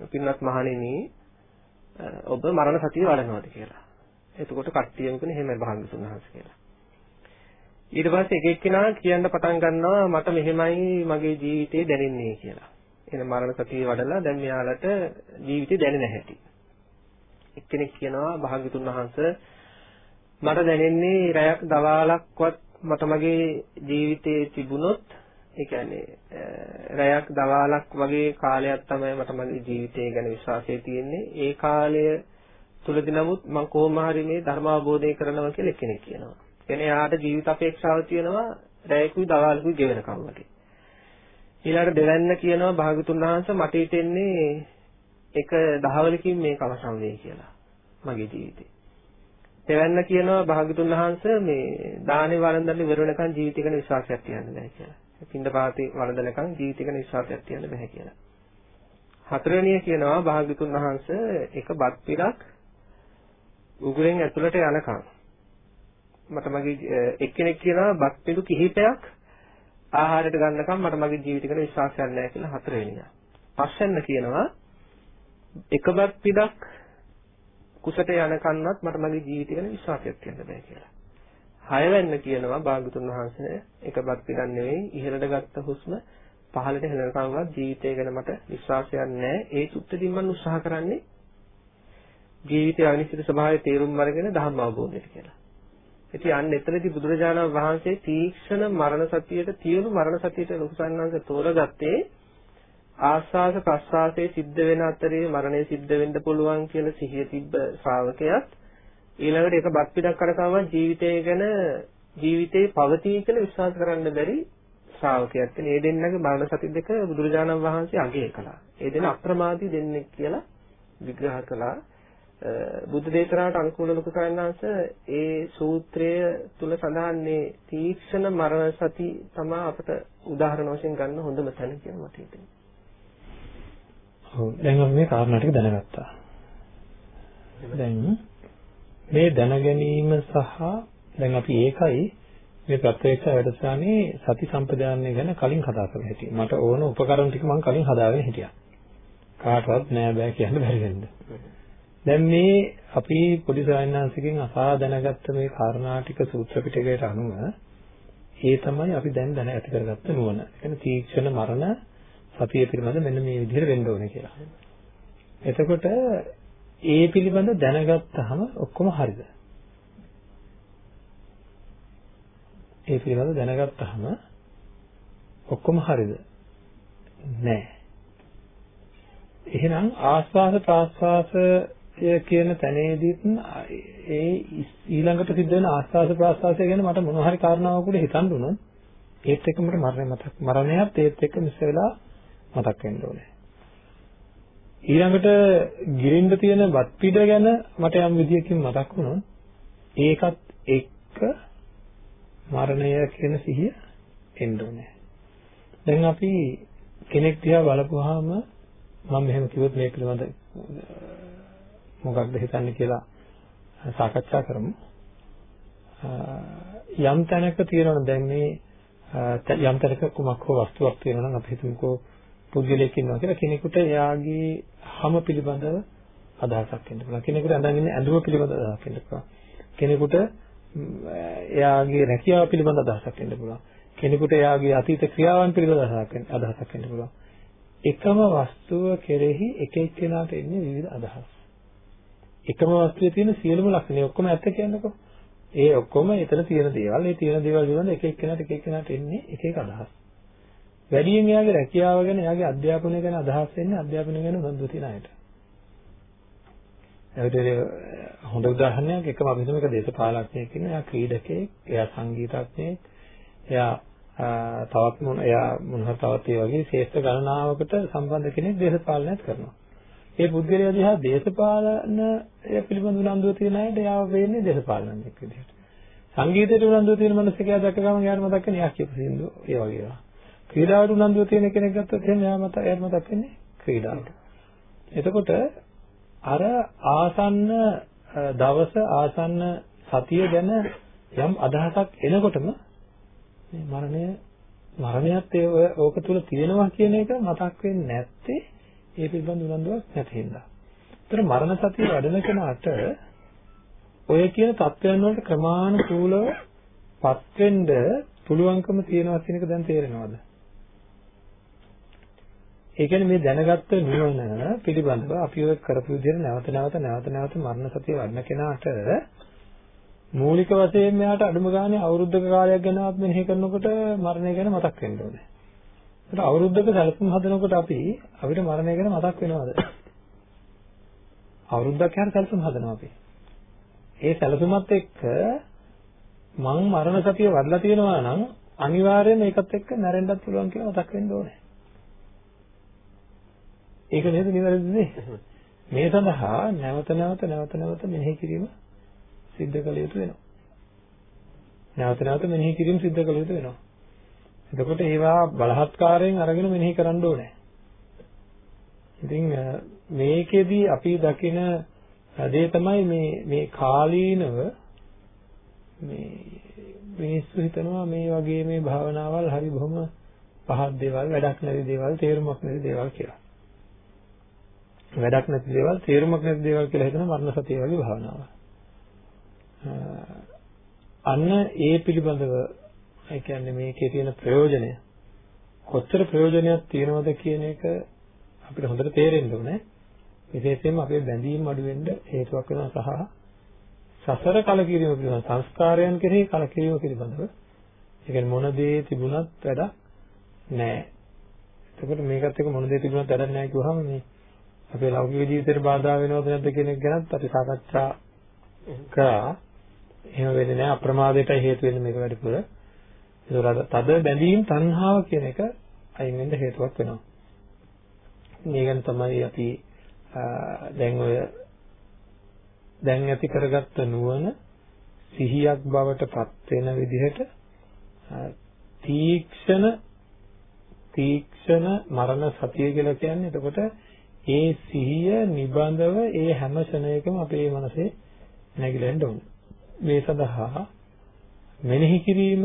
පින්වත් මහණෙනි ඔබ මරණ සතිය වඩනවද කියලා. එතකොට කට්ටියම කියන එහෙමයි භාග්‍යතුන් වහන්සේ කියලා. ඊට පස්සේ එක එක්කෙනා කියන්න පටන් ගන්නවා මට මෙහෙමයි මගේ ජීවිතේ දැනෙන්නේ කියලා. එන මරණ සතිය වඩලා දැන් මෙයාලට ජීවිතේ දැනෙන හැටි. එක්කෙනෙක් කියනවා භාග්‍යතුන් වහන්සේ මට දැනෙන්නේ රැයක් දවාලක්වත් මට මගේ ජීවිතේ තිබුණොත් ඒ කියන්නේ රැයක් දවාලක් වගේ කාලයක් තමයි මට මගේ ජීවිතය ගැන විශ්වාසය තියෙන්නේ. ඒ කාලය තුලදී නමුත් මම කොහොම හරි මේ ධර්ම අවබෝධය කරනවා කියලා කෙනෙක් කියනවා. කියන්නේ එයාට ජීවිත අපේක්ෂාව තියෙනවා රැයකුයි දවාලකුයි ගෙවෙනකම් වගේ. ඊළඟට දෙවැන්න කියනවා භාගතුන් වහන්සේ මට හිතෙන්නේ එක දහවලකින් මේක අවසන් වෙයි කියලා. මගේ ජීවිතේ. තෙවන්න කියනවා භාගතුන් වහන්සේ මේ දානේ වළඳන්න ඉවර වෙනකන් ජීවිතේ ගැන විශ්වාසයක් තියන්න බෑ කියලා. පින්ඳ පාතේ වළඳනකන් ජීවිතේ ගැන විශ්වාසයක් තියන්න බෑ කියලා. හතරවෙනිය කියනවා භාගතුන් වහන්සේ එක බත් පිටක් උගුරෙන් ඇතුළට යනකම් මට මගේ එක්කෙනෙක් කියනවා බත් පිටු කිහිපයක් ආහාරයට ගන්නකම් මට මගේ ජීවිතේ ගැන විශ්වාසයක් නැහැ කියලා හතරවෙනිය. පස්වෙන්න කියනවා එක බත් පිටක් කුසට යනකන්වත් මට මගේ ජීවිතය ගැන විශ්වාසයක් තියන්න බෑ කියලා. හයවැන්න කියනවා භාගතුන් වහන්සේ එකපත් පිටක් නෙවෙයි ඉහළට ගත්ත හුස්ම පහළට හෙලනකම්වත් ජීවිතය ගැන මට විශ්වාසයක් නැහැ. ඒ සුත්තකින් මම උත්සාහ කරන්නේ ජීවිතයේ අනිශ්චිත ස්වභාවය තේරුම් අරගෙන ධර්ම අවබෝධයට කියලා. ඉතින් අන්න එතනදී බුදුරජාණන් වහන්සේ තීක්ෂණ මරණ සතියට තියුණු මරණ සතියට ලොකු සංඝංශ තෝරගත්තේ ආස්වාස ප්‍රස්වාසයේ සිද්ධ වෙන අතරේ මරණය සිද්ධ වෙන්න පුළුවන් කියලා සිහිය තිබ්බ ශ්‍රාවකයාත් ඊළඟට ඒක බත් පිටක් කරකවම ජීවිතය ගැන ජීවිතේ පවතී කියලා විශ්වාස කරන්න බැරි ශ්‍රාවකයෙක්. මේ දෙන්නගේ මරණ සති දෙක බුදුරජාණන් වහන්සේ අගය කළා. ඒ දෙන අප්‍රමාදී දෙන්නේ කියලා විග්‍රහ කළා. බුද්ධ දේශනාවට අනුකූල ලොකු කරන්නාංශ ඒ සූත්‍රය තුල සඳහන් මේ තීක්ෂණ මරණ සති තමයි අපිට උදාහරණ වශයෙන් ගන්න හොඳම තැන කියලා මට හිතෙනවා. ඔව් දැන් අපි මේ කාරණා ටික දැනගත්තා. දැන් මේ දැන ගැනීම සහ දැන් අපි ඒකයි මේ ප්‍රත්‍යක්ෂ වැඩසටහනේ සති සම්පදායනය ගැන කලින් කතා කරලා හිටියේ. මට ඕන උපකරණ ටික මම කලින් හදාගෙන හිටියා. කාටවත් නෑ බෑ කියන්න බැරි වෙන්න. දැන් මේ අපි පොඩි සායනාංශිකෙන් අසා දැනගත්ත මේ කාරණා ටික සූත්‍ර පිටකයට අනුව ඒ තමයි අපි දැන් දැන ඇති කරගත්ත නුවණ. ඒ කියන්නේ තීක්ෂණ මරණ සතිය පිළිබඳ මෙන්න මේ විදිහට වෙන්න ඕනේ කියලා. එතකොට ඒ පිළිබඳ දැනගත්තාම ඔක්කොම හරිද? ඒ පිළිබඳ දැනගත්තාම ඔක්කොම හරිද? නෑ. එහෙනම් ආස්වාස ප්‍රාස්වාසය කියන තැනේදීත් ඒ ඊළඟට සිද්ධ වෙන ආස්වාස ප්‍රාස්වාසය ගැන මට මොන හරි කාරණාවක් උඩ හිතන්න උනොත් ඒත් එක්ක මට මරණය මතක් මරණයත් ඒත් එක්ක මිස වෙලා මතක් වෙන්න ඕනේ. ඊළඟට ගිරින්න තියෙන වත් පිට ගැන මට යම් විදියකින් මතක් වුණොත් ඒකත් එක්ක මරණය කියන සිහිය එන්න ඕනේ. දැන් අපි කෙනෙක් දිහා බලපුවාම මම මෙහෙම කිව්වොත් මේ පිළිබඳ මොකක්ද හිතන්නේ කියලා සාකච්ඡා කරමු. යම් තැනක තියෙනවා දැන් මේ යම් තැනක කුමක් හෝ වස්තුවක් තියෙනවා නම් අපි හිතමුකෝ පුද්ගලයෙක් ඉන්නවා කියලා කෙනෙකුට එයාගේ හැම පිළිබඳව අදහසක් වෙන්න පුළුවන්. කෙනෙකුට අඳන් ඉන්නේ ඇඳුම පිළිබඳව අදහසක් වෙන්න පුළුවන්. කෙනෙකුට එයාගේ රැකියාව පිළිබඳ අදහසක් වෙන්න පුළුවන්. කෙනෙකුට එයාගේ අතීත ක්‍රියාවන් පිළිබඳ අදහසක් වෙන්න පුළුවන්. එකම වස්තුව කෙරෙහි එක එක්කෙනාට එන්නේ විවිධ අදහස්. එකම වස්තුවේ තියෙන සියලුම ලක්ෂණ ඔක්කොම ඇත්ත කියන්නකෝ. ඒ ඔක්කොම එතන තියෙන දේවල්, ඒ තියෙන දේවල් පිළිබඳ එක එක්කෙනාට එක එක්කෙනාට එන්නේ එක එක අදහස්. වැඩියෙන් එයාගේ රැකියාව ගැන එයාගේ අධ්‍යාපනය ගැන අදහස් වෙන්නේ අධ්‍යාපනය ගැන උනන්දු තියෙන අයට. ඒකට හොඳ උදාහරණයක් එකම අපි හිතමු එක දේශපාලඥයෙක් ඉන්න එයා ක්‍රීඩකයෙක්, එයා සංගීතඥයෙක්, එයා තවත් මොන එයා මොන හරි තවත් ඒ වගේ ශ්‍රේෂ්ඨ ගණනාවකට සම්බන්ධ කෙනෙක් දේශපාලනයක් කරනවා. ඒ පුද්ගලයා දිහා දේශපාලනය පිළිබඳ උනන්දුව තියෙන අයට එයාව වෙන්නේ දේශපාලනඥයෙක් විදිහට. සංගීතයට උනන්දුව තියෙන මිනිස්සෙක් දැක්ක ගමන් එයාට මතක් වෙන්නේ එයා කියපු සින්දු ඒ වගේ ඒවා. ක්‍රීඩාවට උනන්දුව තියෙන කෙනෙක් ගත්තොත් එහෙනම් එයා මත එයාට මතක් වෙන්නේ ක්‍රීඩාවට. එතකොට අර ආසන්න දවස ආසන්න සතිය ගැන යම් අදහසක් එනකොටම මේ මරණය මරණයත් ඕක තුල තියෙනවා කියන එක මතක් වෙන්නේ නැත්තේ ඒ පිළිබඳ උනන්දුවක් නැති හින්දා. ඒතර මරණ සතිය වැඩෙන කෙනාට ඔය කියන தත්වයන් වලට ක්‍රමානුකූලව පත් වෙන්න පුළුවන්කම තියෙනවා කියන එක දැන් තේරෙනවද? ඒ කියන්නේ මේ දැනගත්ත නුවණ පිළිබඳව අපි ඔය කරපු විදිහට නැවත නැවත නැවත නැවත මරණ සතිය වඩන කෙනාට මූලික වශයෙන් මෙයාට අඩුම ගානේ අවුරුද්දක කාලයක් ගැනවත් මෙනෙහි කරනකොට මරණය ගැන මතක් වෙන්න ඕනේ. ඒත් අවුරුද්දක සැලසුම් හදනකොට අපි අපිට මරණය ගැන මතක් වෙනවද? අවුරුද්දක් යන සැලසුම් හදනවා අපි. ඒ සැලසුමත් එක්ක මං මරණ සතිය වඩලා තියෙනවා නම් අනිවාර්යයෙන් ඒකත් එක්ක මැරෙන්නත් පුළුවන් කියලා මතක් වෙන්න ඕනේ. ඒක නේද නිවැරදිද? මේ සඳහා නැවත නැවත නැවත නැවත මෙනෙහි කිරීම සිද්ධ කළ යුතු වෙනවා. නැවත නැවත මෙනෙහි කිරීම සිද්ධ කළ යුතු වෙනවා. එතකොට ඒවා බලහත්කාරයෙන් අරගෙන මෙනෙහි කරන්න ඕනේ. ඉතින් මේකෙදි අපි දකින දේ තමයි මේ මේ කාලීනව මේ මිනිස්සු හිතනවා මේ වගේ මේ භාවනාවල් හරි බොහොම පහත් දේවල් වැඩක් නැති දේවල් තේරුමක් නැති දේවල් කියලා. වැඩක් නැති දේවල් තේරුමක් නැති දේවල් කියලා හිතන මරණ සතිය වගේ භාවනාව. අන්න ඒ පිළිබඳව ඒ කියන්නේ මේකේ තියෙන ප්‍රයෝජනය කොච්චර ප්‍රයෝජනයක් තියෙනවද කියන එක අපිට හොඳට තේරෙන්න ඕනේ. විශේෂයෙන්ම අපේ බැඳීම් අඩු වෙන්න හේතුවක් වෙනවා සහ සසර කලකිරීම පිළිබඳ සංස්කාරයන් කෙරෙහි කලකිරීම පිළිබඳව ඒ කියන්නේ මොන දේ තිබුණත් වැඩක් නැහැ. එතකොට මේකත් එක්ක මොන දේ තිබුණත් වැඩක් නැහැ කිව්වහම මේ අපේ ලෞකික ජීවිතේට බාධා වෙනවද නැද්ද කියන එක ගැනත් අපි සාකච්ඡා කරා. එහෙම වෙන්නේ නැහැ අප්‍රමාදයටයි හේතු වෙන්නේ මේක වැඩිපුර. ඒතකොට තද බැඳීම් තණ්හාව කියන එක අයින් වෙන්න හේතුවක් වෙනවා. මේ ගැන තමයි අපි දැන් ඔය දැන් ඇති කරගත්ත නුවණ සිහියක් බවට පත් වෙන විදිහට තීක්ෂණ තීක්ෂණ මරණ සතිය කියලා කියන්නේ එතකොට ඒ සිහිය නිබඳව ඒ හැම ක්ෂණයකම අපේ මනසේ නැగిලෙන්න ඕනේ. මේ සඳහා මෙනෙහි කිරීම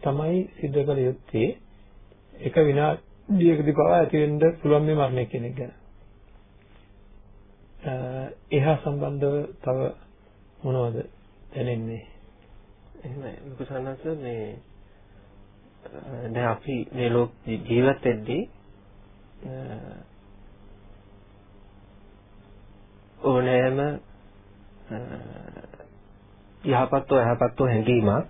තමයි සිද්ධ කළ යුත්තේ එක විනාඩියකදී පවා ඇති වෙන්න පුළුවන් මේ මරණය කියන එක ගැන. එහා සම්බන්ධව තව මොනවද දැනෙන්නේ? එහෙමයි ලොකු සන්නස මේ දැන් අපි මේ ලෝක ජීවත් වෙද්දී ඕනෑම යහපත්ව යහපත්ව හැඟීමක්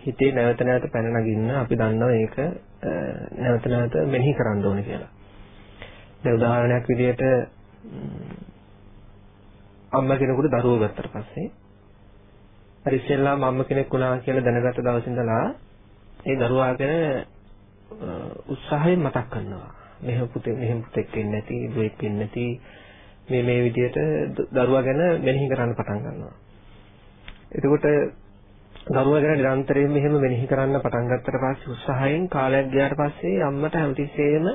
හිතේ නැවත නැවත පැන නගින්න අපි දන්නවා ඒක නැවත නැවත මෙනෙහි කරන්න ඕනේ කියලා. දැන් උදාහරණයක් විදිහට අම්මා කෙනෙකුට දරුවෝ ගත්තට පස්සේ හරි ඉස්සෙල්ලාම අම්ම කෙනෙක් වුණා කියලා දැනගත්ත දවස් ඉඳලා ඒ දරුවා ගැන උත්සාහයෙන් මතක් කරනවා. මෙහෙම පුතේ මෙහෙම පුතෙක් වෙන්නේ නැති, දුවෙක් වෙන්නේ නැති මේ මේ විදිහට දරුවා ගැන මෙනෙහි කරන්න පටන් ගන්නවා. එතකොට දරුවා ගැන නිරන්තරයෙන් මෙහෙම මෙනෙහි කරන්න පටන් ගත්තට පස්සේ උත්සාහයෙන් කාලයක් ගියාට පස්සේ අම්මට හැමතිස්සෙම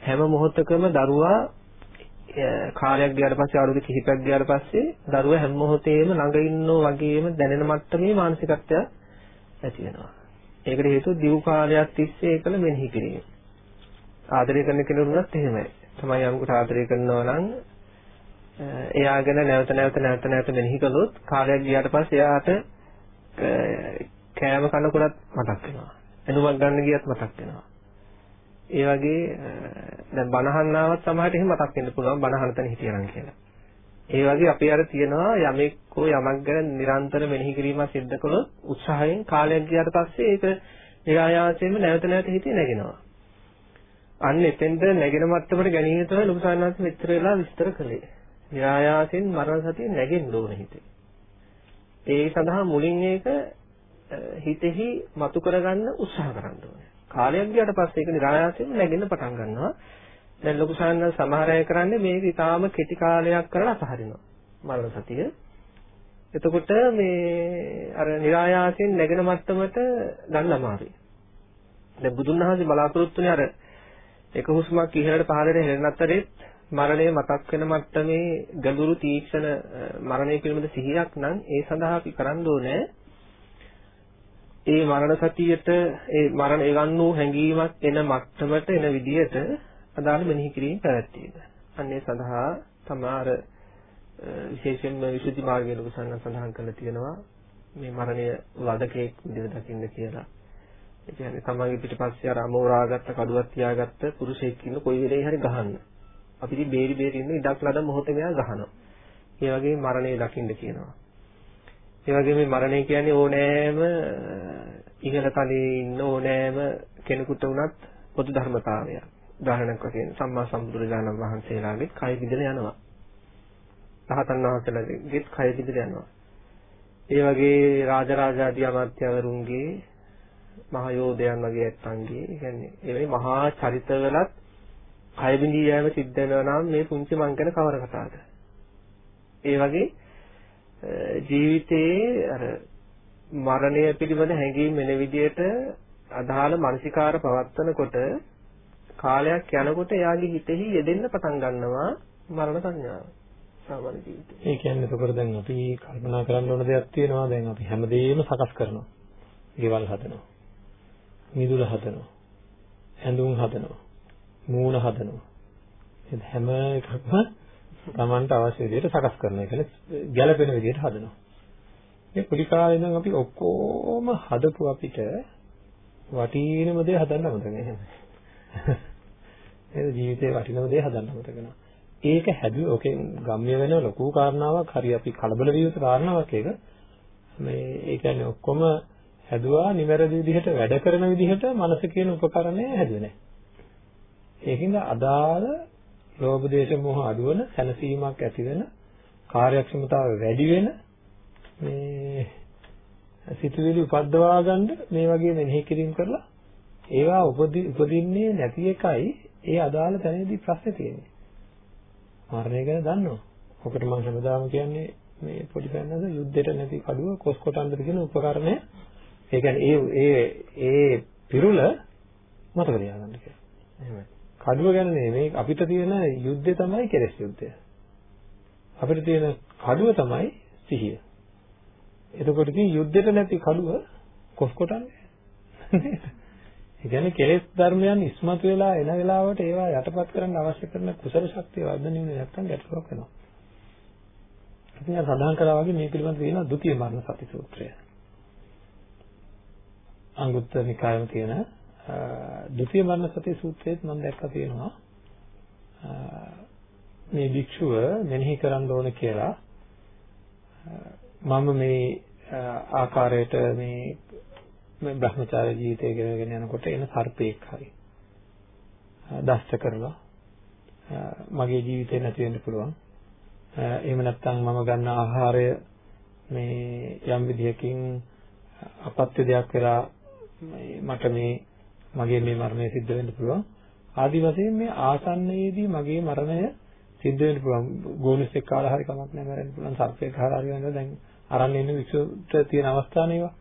හැම මොහොතකම දරුවා කාලයක් ගියාට පස්සේ අවුරුදු කිහිපයක් ගියාට පස්සේ දරුවා හැම මොහොතේම ළඟ ඉන්නෝ වගේම දැනෙන මට්ටමේ මානසිකත්වයක් ඇති වෙනවා. ඒකට හේතුව දිව් කාලයක් තිස්සේ ඒකල මෙනෙහි කිරීම. ආදරය කරන කෙනෙකුට එහෙමයි. තමයි යමකට ආදරය කරනවා නම් එයා ගැන නැවත නැවත නැවත නැවත මෙනෙහි කළොත් කාලයක් ගියාට පස්සේ එයාට කෑම කනකොටත් මතක් වෙනවා. එනුමක් ගන්න ගියත් මතක් වෙනවා. ඒ වගේ දැන් බණහන්නාවත් සමහරට එහෙම මතක් වෙන්න පුළුවන් බණහන තැන හිටියනම් කියලා. ඒ වගේ අපි අර තියනවා යමෙක් හෝ යමක් ගැන නිරන්තර මෙනෙහි කිරීමක් සිද්ධ කළොත් උත්සාහයෙන් කාලයක් ගියාට පස්සේ ඒක નિરાයාසයෙන්ම නැවත නැවත හිතේ නැගෙනවා. අන්න එතෙන්ද නැගෙන මට්ටමට ගැනීම තමයි ලොකු සාන්නාංශ මෙච්චර වෙලා විස්තර කළේ. નિરાයාසයෙන් මරණ සතිය නැගෙන්න ඕන හිතේ. ඒ සඳහා මුලින් ඒක හිතෙහි මතු කරගන්න උත්සාහ කරන්න ඕනේ. කාලයක් ගියාට පස්සේ ඒක નિરાයාසයෙන් නැගෙන්න පටන් ගන්නවා. දැන් ලොකු සාන්න සමහර අය කරන්නේ මේක ඊටාම කෙටි කාලයක් කරලා අතහරිනවා. මරණ සතිය. එතකොට මේ අර નિરાයාසයෙන් නැගෙන මට්ටමට ගන්න අමාරුයි. දැන් බුදුන් වහන්සේ බලාපොරොත්තුනේ අර එක හුස්මක් ඉහළට පහළට හෙළනතරෙත් මරණය මතක් වෙන මට්ටමේ ගැඹුරු තීක්ෂණ මරණය පිළිබඳ සිහියක් නම් ඒ සඳහා අපි කරන්න ඕනේ ඒ මරණ සතියට ඒ මරණ එවන් වූ හැඟීමක් එන මට්ටමට එන විදියට අදාළ මෙනෙහි කිරීම පැවැත්වීම. අන්න ඒ සඳහා තමාර විශේෂයෙන්ම විසුද්ධි මාර්ගයේ ලොකු සඳහන් කරලා තියෙනවා මේ මරණය වදකෙක් විදිහට දකින්න කියලා. ඒ කියන්නේ තමන්ගේ පිටිපස්සේ අර අමෝරාගත්ත කඩුවක් තියාගත්ත පුරුෂයෙක් ඉන්න කොයි වෙලේ හරි ගහන්න. අපි ඉතින් බේරි බේරි ඉන්න ඉඩක් ලද මොහොතේ මෙයා ගහනවා. ඒ වගේ මරණය දකින්න කියනවා. ඒ වගේ මේ මරණය කියන්නේ ඕනෑම ඉහළ තලයේ ඉන්න ඕනෑම කෙනෙකුට උනත් පොදු ධර්මතාවයක්. උදාහරණයක් වශයෙන් සම්මා සම්බුදුරජාණන් වහන්සේලාගේ කය විදලා යනවා. රහතන් වහන්සේලාගේත් කය විදලා යනවා. ඒ වගේ රාජරාජාදී අමාත්‍යවරුන්ගේ මහ යෝධයන් වගේ ඇත්තන්ගේ කියන්නේ එවැනි මහා චරිතවලත් කය බිඳී යෑම සිද්ධ වෙනවා නම් මේ පුංචි මං ගැන කවර කතාවද? ඒ වගේ ජීවිතයේ අර මරණය පිළිබඳ හැඟීම් එන විදිහට අදාළ මානසිකාර පවත්වනකොට කාලයක් යනකොට එයාගේ හිතෙහි යෙදෙන්න පටන් ගන්නවා මරණ සංඥාව. සාමාන්‍ය ජීවිතේ. ඒ කියන්නේ එතකොට දැන් අපි කල්පනා කරන්න ඕන දෙයක් තියෙනවා. දැන් අපි හැමදේම සකස් කරනවා. ගෙවල් හදනවා. මිදුල හදනවා. ඇඳුම් හදනවා. මූණ හදනවා. ඒ හැම එකක්ම Tamanට අවශ්‍ය විදිහට සකස් කරනවා. ඒ කියන්නේ ගැළපෙන විදිහට හදනවා. මේ පොඩි කාලේ ඉඳන් අපි ඔක්කොම හදපු අපිට වටිනම දේ හදන්න අමතක නැහැ. නේද ජීවිතේ වටිනම දේ හදන්න අමතක කරනවා. ඒක හැදුවේ ඔකෙන් ගම්ම්‍ය වෙන ලොකු කාරණාවක් හරි අපි කලබල විය යුතු කාරණාවක් ඒක. මේ ඒ කියන්නේ ඔක්කොම හැදුවා නිවැරදි විදිහට වැඩ කරන විදිහට මනස කියන උපකරණය හැදුවේ නැහැ. ඒකින්ද අදාළ ලෝභ දේශ මොහ අඩුවන සැනසීමක් ඇති වෙන කාර්යක්ෂමතාව වැඩි වෙන මේ සිතුවිලි උපද්දවා ගන්න මේ වගේ මෙනෙහි කිරීම කරලා ඒවා උපදින්නේ නැති එකයි ඒ අදාළ තැනදී ප්‍රශ්නේ තියෙන්නේ. මරණය ගැන දන්නවා. ඔකට මම හැමදාම කියන්නේ මේ පොඩි පැන්නද යුද්ධෙට නැති කඩුව කොස් කොටන්දර කියන උපකරණය. ඒ කියන්නේ ඒ ඒ ඒ පිරුල මතක තියාගන්න කියලා. එහෙමයි. කඩුව ගැන නෙමෙයි අපිට තියෙන යුද්ධය තමයි කෙලෙස් යුද්ධය. අපිට තියෙන කඩුව තමයි සිහිය. එතකොට ඉතින් යුද්ධෙට නැති කඩුව කොස් කොටන්නේ. ඒ කියන්නේ කෙලෙස් ධර්මයන් ඉස්මතු වෙලා එන වෙලාවට ඒවා යටපත් කරන්න අවශ්‍ය කරන කුසල ශක්තිය වර්ධනය වෙන්නේ නැත්නම් ගැටලුවක් වෙනවා. ඉතින් අර සඳහන් කළා වගේ මේ පිළිබඳව තියෙනවා ဒုတိ ය මරණ සති සූත්‍රය. අංගුත්තර නිකායෙම තියෙන ဒုတိ ය මරණ සති සූත්‍රයේත් මම දැක්කා තියෙනවා මේ භික්ෂුව මෙනෙහි කරන්න ඕන කියලා මම මේ ආකාරයට මේ මේ Brahmacharya ජීවිතය ගෙනගෙන යනකොට එන සර්පෙක් හරි දෂ්ට කරලා මගේ ජීවිතේ නැති වෙන්න පුළුවන්. එහෙම නැත්නම් මම ගන්න ආහාරය මේ යම් විදිහකින් අපත්‍ය දෙයක් වෙලා මට මේ මගේ මේ මරණය සිද්ධ වෙන්න පුළුවන්. ආදි වශයෙන් මේ ආසන්නයේදී මගේ මරණය සිද්ධ වෙන්න පුළුවන්. ගෝනුස්සෙක් කාලා හරි කමක් නැහැ මරන්න පුළුවන්. සර්පෙක් කාලා හරි වෙනවා. දැන් අරන් ඉන්න වික්ෂුවට තියෙන අවස්ථානේවා.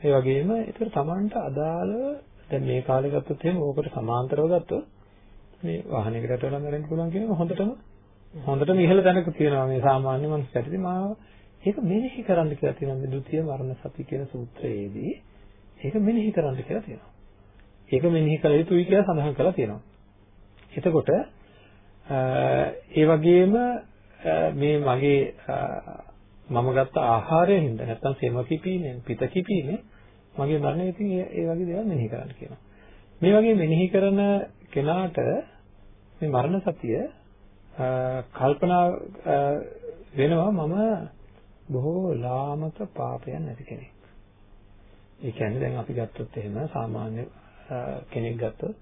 ඒ වගේම ඒතර Tamanට අදාළව දැන් මේ කාලේ ගත්තොත් එහෙම ඕකට සමාන්තරව ගත්තොත් මේ වාහනයකට වඩා මැරෙන්න පුළුවන් කියන හොඳටම හොඳටම ඉහළ තැනක තියෙනවා මේ සාමාන්‍ය මනුස්සයෙක්. මාව ඒක මෙනෙහි කරන්න කියලා තියෙනවා මේ ဒုတိ ය මරණ සති කියන සූත්‍රයේදී ඒක මෙනෙහි කරන්න කියලා තියෙනවා. ඒක මෙනෙහි කළ යුතුයි කියලා සඳහන් කරලා තියෙනවා. එතකොට ඒ වගේම මේ මගේ මම ගත්ත ආහාරයෙන් හින්දා නැත්තම් සෙම කිපීමෙන් පිත කිපීමෙන් මගේ මරණය ඉතින් ඒ වගේ දේවල් මෙනෙහි කරන්න කියනවා. මේ වගේ මෙනෙහි කරන කෙනාට මේ මරණ සතිය කල්පනා වෙනවා මම බොහෝ ලාමක පාපයන් නැති කෙනෙක්. ඒ කියන්නේ දැන් අපි ගත්තොත් එහෙම සාමාන්‍ය කෙනෙක් ගත්තොත්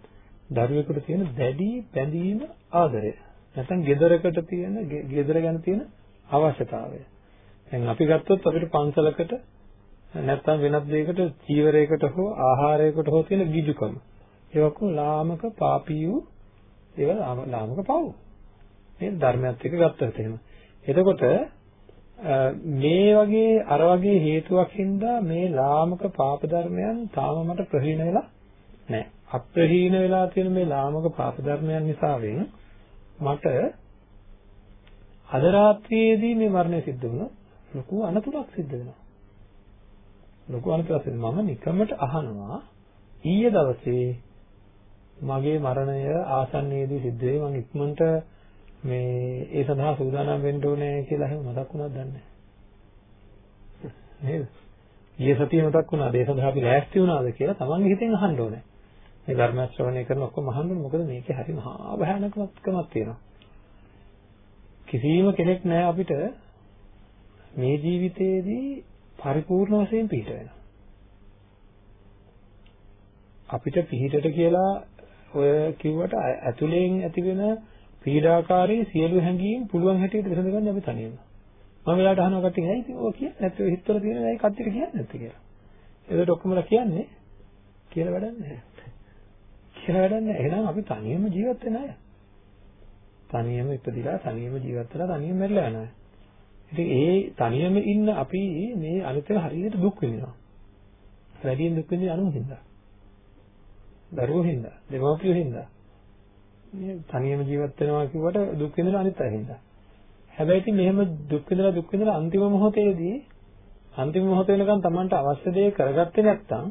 දරුවෙකුට තියෙන දැඩි බැඳීම ආදරය. නැත්නම් ගෙදරකට තියෙන ගෙදර ගැන තියෙන අවශ්‍යතාවය. දැන් අපි ගත්තොත් අපිට පන්සලකට නැත්නම් වෙනත් දෙයකට චීවරයකට හෝ ආහාරයකට හෝ තියෙන ගිජුකම. ඒවක ලාමක පාපී වූ ඒවා ලාමක පව්. මේ ධර්මයත් එක්ක ගත්තොත් එහෙම. එතකොට මේ වගේ අර වගේ හේතුවක් හින්දා මේ ලාමක පාප ධර්මයන් තාම මට ප්‍රහීන වෙලා නැහැ. අප්‍රහීන වෙලා තියෙන මේ ලාමක පාප ධර්මයන් නිසාවෙන් මට අද රාත්‍රියේදී මේ මරණය සිද්ධ වුණා. ලොකු අනතුරක් සිද්ධ වෙනවා. ලොකු අනතුරක් සිද්ධ මම නිකමට අහනවා ඊයේ දවසේ මගේ මරණය ආසන්නයේදී සිද්ධ වෙයි මම ඉක්මනට මේ ඒ සඳහා සූදානම් වෙන්න ඕනේ කියලා එහෙම මතක් වුණාද දන්නේ නේද? ඊයේ සතියේ මතක් වුණාද ඒ සඳහා අපි ලෑස්ති වුණාද කියලා තමන්ගේ හිතෙන් අහන්න ඕනේ. මේ ධර්ම ශ්‍රවණය කරන ඔක්කොම අහන්න ඕනේ මොකද මේකේ හරි මහා භයානකමක් තියෙනවා. කිසිම කෙනෙක් නැහැ අපිට මේ ජීවිතයේදී පරිපූර්ණ වශයෙන් පිහිට වෙනවා. අපිට පිහිටට කියලා ඔය කිව්වට ඇතුලෙන් ඇති වෙන පීඩාකාරී සියලු හැඟීම් පුළුවන් හැටියට විසඳගන්න අපි තනියම. මම වෙලාවට අහනවා කට්ටිය ඇයි ඉතින් ඔය කියන්නේ නැත්නම් ඔය හිතවල තියෙන ඇයි කට්ටියට කියන්නේ නැත්තේ කියලා. ඒකට ඔක්කොමලා කියන්නේ කියලා වැඩක් නැහැ. කියලා වැඩක් නැහැ. එහෙනම් අපි තනියම ජීවත් වෙන අය. තනියම ඉපදිලා තනියම ජීවත් වෙලා තනියම මැරිලා යනවා. ඉතින් ඒ තනියම ඉන්න අපි මේ අනිත් හරියට දුක් විඳිනවා. වැඩියෙන් දුක් විඳින්නේ අනුන් හින්දා. දරුවෝ හින්දා, දෙමව්පියෝ හින්දා. මේ තනියම ජීවත් වෙනවා කිව්වට දුක් විඳින අනිත් අය හින්දා. හැබැයි ඉතින් මෙහෙම දුක් විඳලා දුක් විඳලා අන්තිම මොහොතේදී අන්තිම මොහොත වෙනකන් Tamanට අවශ්‍ය දේ කරගත්තේ නැත්නම්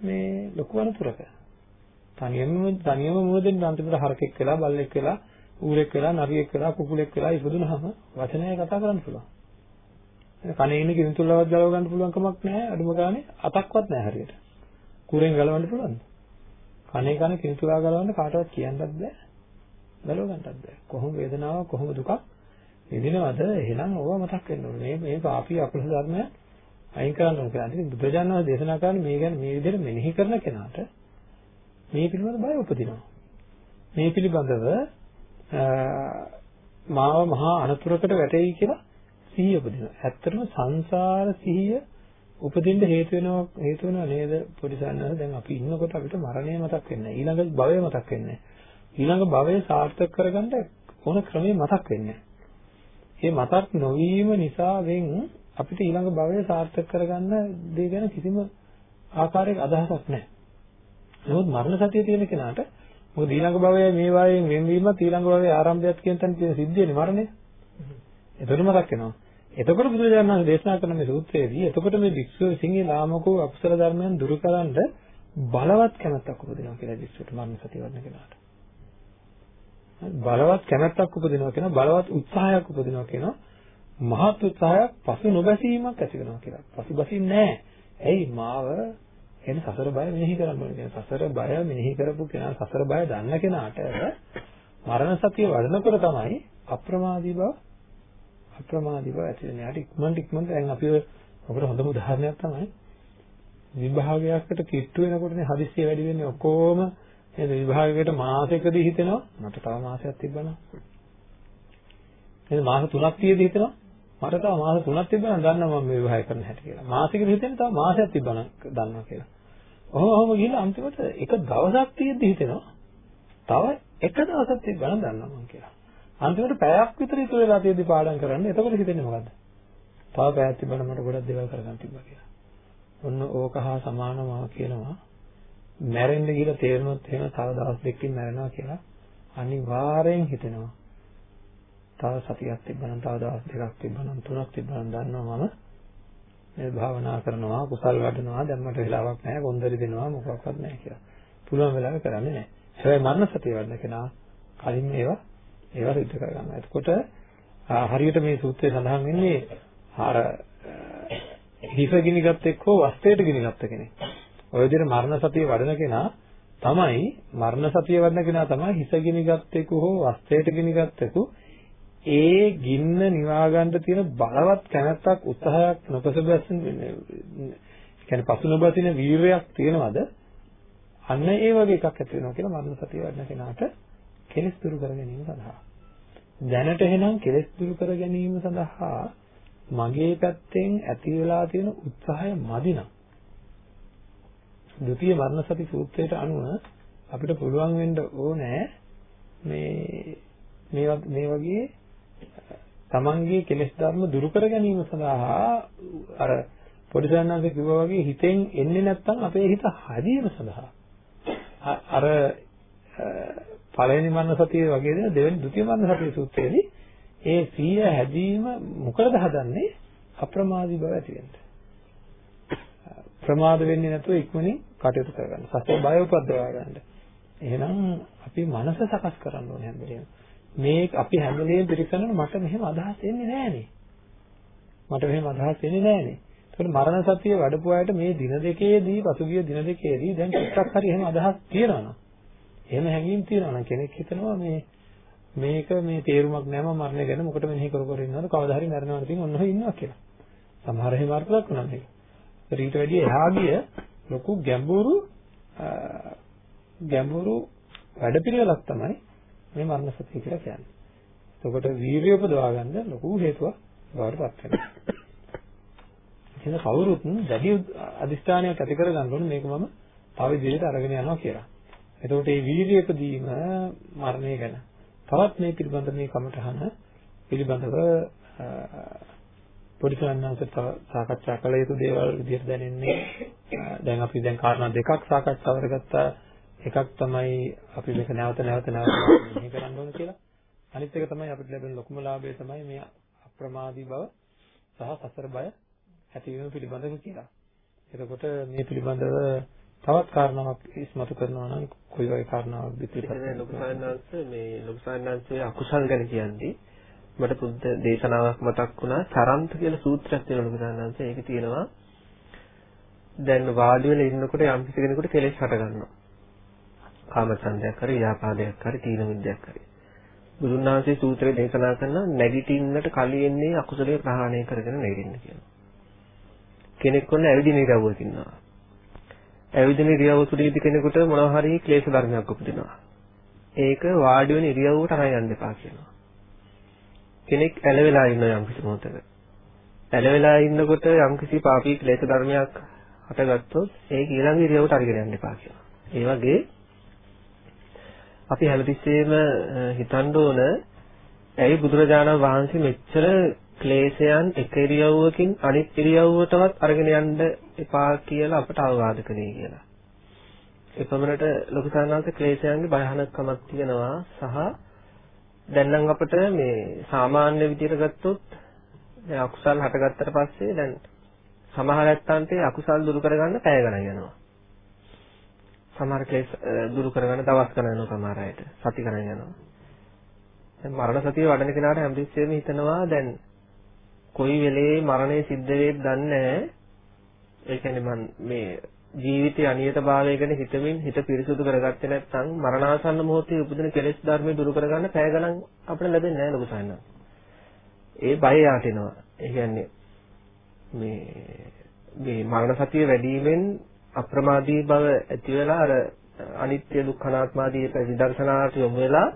මේ ලොකු අනුතරක. තනියම තනියම මුණ දෙන්න අන්තිමට හරකෙක් වෙලා බල්ලෙක් වෙලා ඌරෙක් වෙලා නරියෙක් වෙලා කුකුලෙක් වෙලා ඉපදුනහම වචනය කතා කරන්න පුළුවන්. කනේ ඉන්න කිරිතුල්ලවත් ගලව ගන්න පුළුවන් කමක් නැහැ අඩුම ගානේ අතක්වත් නැහැ හරියට. කුරෙන් ගලවන්න පුළුවන්ද? කනේ කන කිරිතුලා ගලවන්න කාටවත් කියන්නත් බෑ. ගලව ගන්නත් බෑ. කොහොම වේදනාවක් කොහොම දුකක් විඳිනවද එහෙනම් ඕවා මතක් වෙන්න ඕනේ. මේ මේ පාපී අකුසල ධර්ම අයින් කරන්න ඕනේ කියලා. ඉතින් බුදුජානක දේශනා කරන්නේ මේ ගැන මේ විදිහට මෙනෙහි කරන කෙනාට මේ පිළිබඳ බය උපදිනවා. මේ පිළිබඳව මාව මහා අනතුරකට වැටෙයි කියලා සිහිය උපදිනවා. ඇත්තටම සංසාර සිහිය උපදින්න හේතු වෙනවා හේතු වෙනවා නේද පොඩි සන්නහ දැන් අපි ඉන්නකොට අපිට මරණය මතක් වෙන්නේ ඊළඟ භවය මතක් වෙන්නේ ඊළඟ භවය සාර්ථක කරගන්න ඕන ක්‍රමේ මතක් වෙන්නේ ඒ මතක් නොවීම නිසාවෙන් අපිට ඊළඟ භවය සාර්ථක කරගන්න දේ ගැන කිසිම ආකාරයක අදහසක් නැහැ. නමුත් මරණ සතිය තියෙන කෙනාට මොකද ඊළඟ භවයේ මේ වායෙන් වෙන්වීමත් ඊළඟ භවයේ ආරම්භයත් කියන තැන තියෙන සිද්ධියනේ මරණය. එතකොට මතක් වෙනවා. එතකොට බුදුරජාණන් වහන්සේ දේශනා කරන මේ සූත්‍රයේදී එතකොට මේ භික්ෂුව විසින් ලාමකෝ අකුසල ධර්මයන් දුරු කරන්න බලවත් කැමැත්තක් උපදිනවා කියලා භික්ෂුවට මරණ සතිය වඩන කෙනාට. බලවත් කැමැත්තක් උපදිනවා කියනවා බලවත් උත්සාහයක් උපදිනවා කියනවා මහත් උත්සාහයක් පසු නොබැසීමක් ඇති වෙනවා කියලා. පසු බසින්නේ නැහැ. ඇයි මාව එන සසර බය මෙනෙහි කරන්න ඕනේ. කියන සසර බය මෙනෙහි කරපු කෙනා සසර බය දන්න කෙනාට මරණ සතිය වඩනකොට තමයි අප්‍රමාදී බව අප්‍රමාදී බව ඇති වෙන්නේ. යාට ඉක්මනට ඉක්මනට දැන් අපි ඔකට හොඳම උදාහරණයක් තමයි විභාගයකට කිට්ටු වෙනකොටනේ හදිස්සිය වැඩි වෙන්නේ ඔක්කොම. නේද? විභාගයකට මාසයකදී හිතෙනවා. මට තව මාසයක් තිබ්බනම්. නේද? මාස 3ක් තියෙදි හිතෙනවා. මට තව මාස 3ක් තිබ්බනම් දන්නවා මම මේ විවාහය කරන්න හැටි කියලා. මාසෙකට හිතෙන්නේ තව මාසයක් තිබ්බනම් දන්නවා කියලා. ඔහොම ඔහොම ගිහලා අන්තිමට එක දවසක් තියෙද්දි හිතෙනවා තව එක දවසක් තිබ්බනම් දන්නවා මම කියලා. අන්තිමට පැයක් විතර ඉතුරු වෙලා තියෙද්දි පාඩම් කරන්න. එතකොට හිතෙන්නේ මොකද්ද? තව පැයක් තිබ්බනම් මට ගොඩක් දේවල් කරගන්න තිබ්බා කියලා. ඔන්න ඕක හා සමානව කියනවා මැරෙන්න ගිහලා තේරුනොත් එහෙම තව දවස් දෙකකින් මැරෙනවා කියලා අනිවාර්යෙන් හිතෙනවා. තව සතියක් තිබ්බනම් තව දවස් දෙකක් තිබ්බනම් තුනක් තිබ්බනම් දන්නවා මම මේ භාවනා කරනවා කුසල් වඩනවා දැන් මට වෙලාවක් නැහැ කොන්දරි දෙනවා මොකක්වත් නැහැ කියලා. පුළුවන් වෙලාවෙ කරන්නේ නැහැ. හැබැයි මරණ සතිය වඩන කෙනා කලින් ඒවා ඒවා සිද්ධ කරගන්නවා. එතකොට හරියට මේ සූත්‍රයේ සඳහන් වෙන්නේ අර හිස ගිනිගත් එක්කෝ වස්ත්‍රයට ගිනිගත් කෙනෙක්. ඔය විදිහට මරණ සතිය වඩන කෙනා තමයි මරණ සතිය වඩන කෙනා තමයි හිස ගිනිගත් එක්කෝ හෝ වස්ත්‍රයට ගිනිගත් එක්කෝ ඒ ගින්න නිවා ගන්න තියෙන බලවත් කැමැත්තක් උත්සාහයක් නොපසබැසින් කියන්නේ පසු නොබසින වීරයක් තියෙනවද? අන්න ඒ වගේ එකක් ඇති වෙනවා කියලා මරණ සතිය වඩන කෙනාට කෙලෙස් දුරු කර ගැනීම සඳහා. දැනට එහෙනම් කෙලෙස් දුරු කර ගැනීම සඳහා මගේ පැත්තෙන් ඇති වෙලා තියෙන උත්සාහය මදි නම් ဒုတိ ය මරණ සති සූත්‍රයට අනුව අපිට පුළුවන් වෙන්න ඕනේ මේ මේ මේ වගේ තමන්ගේ කෙලෙස් ධර්ම දුරු කර ගැනීම සඳහා අර පොඩි සයන්නාංශ කිව්වා වගේ හිතෙන් එන්නේ නැත්නම් අපේ හිත හදීම සඳහා අර පළවෙනි මරණ සතිය වගේ දෙන දෙවෙනි ဒုတိ ය මරණ සතිය සූත්‍රයේදී ඒ සීය හැදීම මොකද හදන්නේ අප්‍රමාදී බව ඇති වෙන්න. ප්‍රමාද වෙන්නේ නැතුව ඉක්මනින් කටයුතු කරගන්න. සත්‍ය බය උපද්දවා ගන්න. එහෙනම් අපි මනස සකස් කරන්න ඕනේ හැම වෙලේම. මේ අපි හැම වෙලේම පිළිගන්නන මට මෙහෙම අදහස් එන්නේ නැහනේ. මට මෙහෙම අදහස් එන්නේ නැහනේ. ඒකට මරණ සතිය වඩපු අයට මේ දින දෙකේදී පසුගිය දින දෙකේදී දැන් ටිකක් හරි එහෙම අදහස් තියෙනවා. එහෙම හැඟීම් තියෙනවා කෙනෙක් හිතනවා මේ මේක මේ තේරුමක් නැම මරණය ගැන මොකට මෙනෙහි කර කර ඉන්නවද කවදා හරි මරණවල තියෙන ඔන්න ඔය ඉන්නවා කියලා. සමහර එහෙම අර්ථයක් වුණා මේක. ඊට වැඩිය එහා ගිය ලොකු ගැඹුරු ගැඹුරු වැඩපිළිවෙලක් තමයි මේ මරණ සතිය කියලා කියන්නේ. එතකොට වීරිය උපදවා ගන්න ලොකු හේතුවක් බවට පත් වෙනවා. එහෙනම් කවුරුත් දැඩි අදිස්ථානයක් ඇති කරගන්න ඕනේ මේක මම තව ඉදිරියට අරගෙන යනවා කියලා. එතකොට මේ වීරිය උපදීම මරණය ගැන තවත් මේ පිළිබඳ මේ කමටහන පිළිබඳව පොඩි සන්නාසට තව සාකච්ඡා කළ යුතු දේවල් විදිහට දැනෙන්නේ දැන් අපි දැන් කාරණා දෙකක් සාකච්ඡා කරගත්තා එකක් තමයි අපි මේක නැවත නැවත නැවත මෙහි කරන්න ඕන කියලා. අනිත් එක තමයි අපිට ලැබෙන ලොකුම ලාභය තමයි මේ අප්‍රමාදී බව සහ සසර බය ඇතිවීම පිළිබඳව කියලා. එතකොට මේ පිළිබඳව තවත් කාරණාවක් ඉස්මතු කරනවා නම් කොයි වගේ කාරණාවක්ද පිළිපදින ලොකු සාන්නාංශ මේ ලොකු සාන්නාංශයේ අකුසල් ගැන කියන්නේ මට පුද්ද දේශනාවක් මතක් වුණා. චරන්ත කියලා සූත්‍රයක් තියෙනවා ලොකු සාන්නාංශ ඒක තියෙනවා දැන් වාඩි වෙලා ඉන්නකොට යම් කිසි කෙනෙකුට කෙලෙස් හට ගන්නවා. කාමචන්දයක් හරි ව්‍යාපාදයක් හරි තීන විද්‍යාවක් හරි බුදුන් වහන්සේ සූත්‍රය දේශනා කරන නැගිටින්නට කලින්නේ අකුසලයේ ප්‍රහාණය කරගෙන නැගිටින්න කියනවා කෙනෙක් වුණ ඇවිදින ඉරවුවක ඉන්නවා ඇවිදින ඉරියව්ව තුලදී කෙනෙකුට මොනවා හරි ක්ලේශ ධර්මයක් උපදිනවා. ඒක වාඩි වෙන ඉරියව්වට අරන් යන්න එපා කියනවා. කෙනෙක් ඇලවෙලා ඉන්න යම් කිසි මොහොතක. ඇලවෙලා ඉන්නකොට යම් කිසි පාපී ක්ලේශ ධර්මයක් හටගත්තොත් ඒක ඊළඟ ඉරියව්වට අරගෙන යන්න එපා කියනවා. ඒ වගේ අපි හැමතිස්සෙම හිතන්න ඕන ඇයි බුදුරජාණන් වහන්සේ මෙච්චර ක්ලේශයන් එක ඉරියව්වකින් අනිත් ඉරියව්වටවත් අරගෙන යන්න එපා කියලා අපට අවවාද කළේ කියලා. එපමණට ලොකු සානාංශ ක්ලේශයන්ගේ භයානකමක් තියෙනවා සහ දැන් නම් අපිට මේ සාමාන්‍ය විදිහට ගත්තොත් දැන් අකුසල් හටගත්තට පස්සේ දැන් සමහර ඇත්තන්ට අකුසල් දුරු කරගන්න පැය ගණන් යනවා. සමහර ක්ලේශ දුරු කරගන්න දවස් ගණන් යනවා සමහර අයට. සති ගණන් යනවා. දැන් මරණ සතිය වඩන කෙනාට හැමතිස්සෙම හිතනවා දැන් කොයි වෙලේ මරණය සිද්ධ වෙයිද දන්නේ නැහැ. ඒ කියන්නේ මම මේ ජීවිතයේ අනියතභාවය ගැන හිතමින් හිත පිරිසුදු කරගත්තේ නැත්නම් මරණාසන්න මොහොතේ උපදින කෙලෙස් ධර්ම දුරු කරගන්න පැය ගණන් අපිට ලැබෙන්නේ නැහැ ලොකු සයන්නා. ඒ බය යාටෙනවා. ඒ කියන්නේ මේ මේ මරණ සතිය වැඩිවීමෙන් අප්‍රමාදී බව ඇති වෙලා අර අනිත්‍ය දුක්ඛ අනාත්මාදී විදර්ශනාට යොමු වෙලා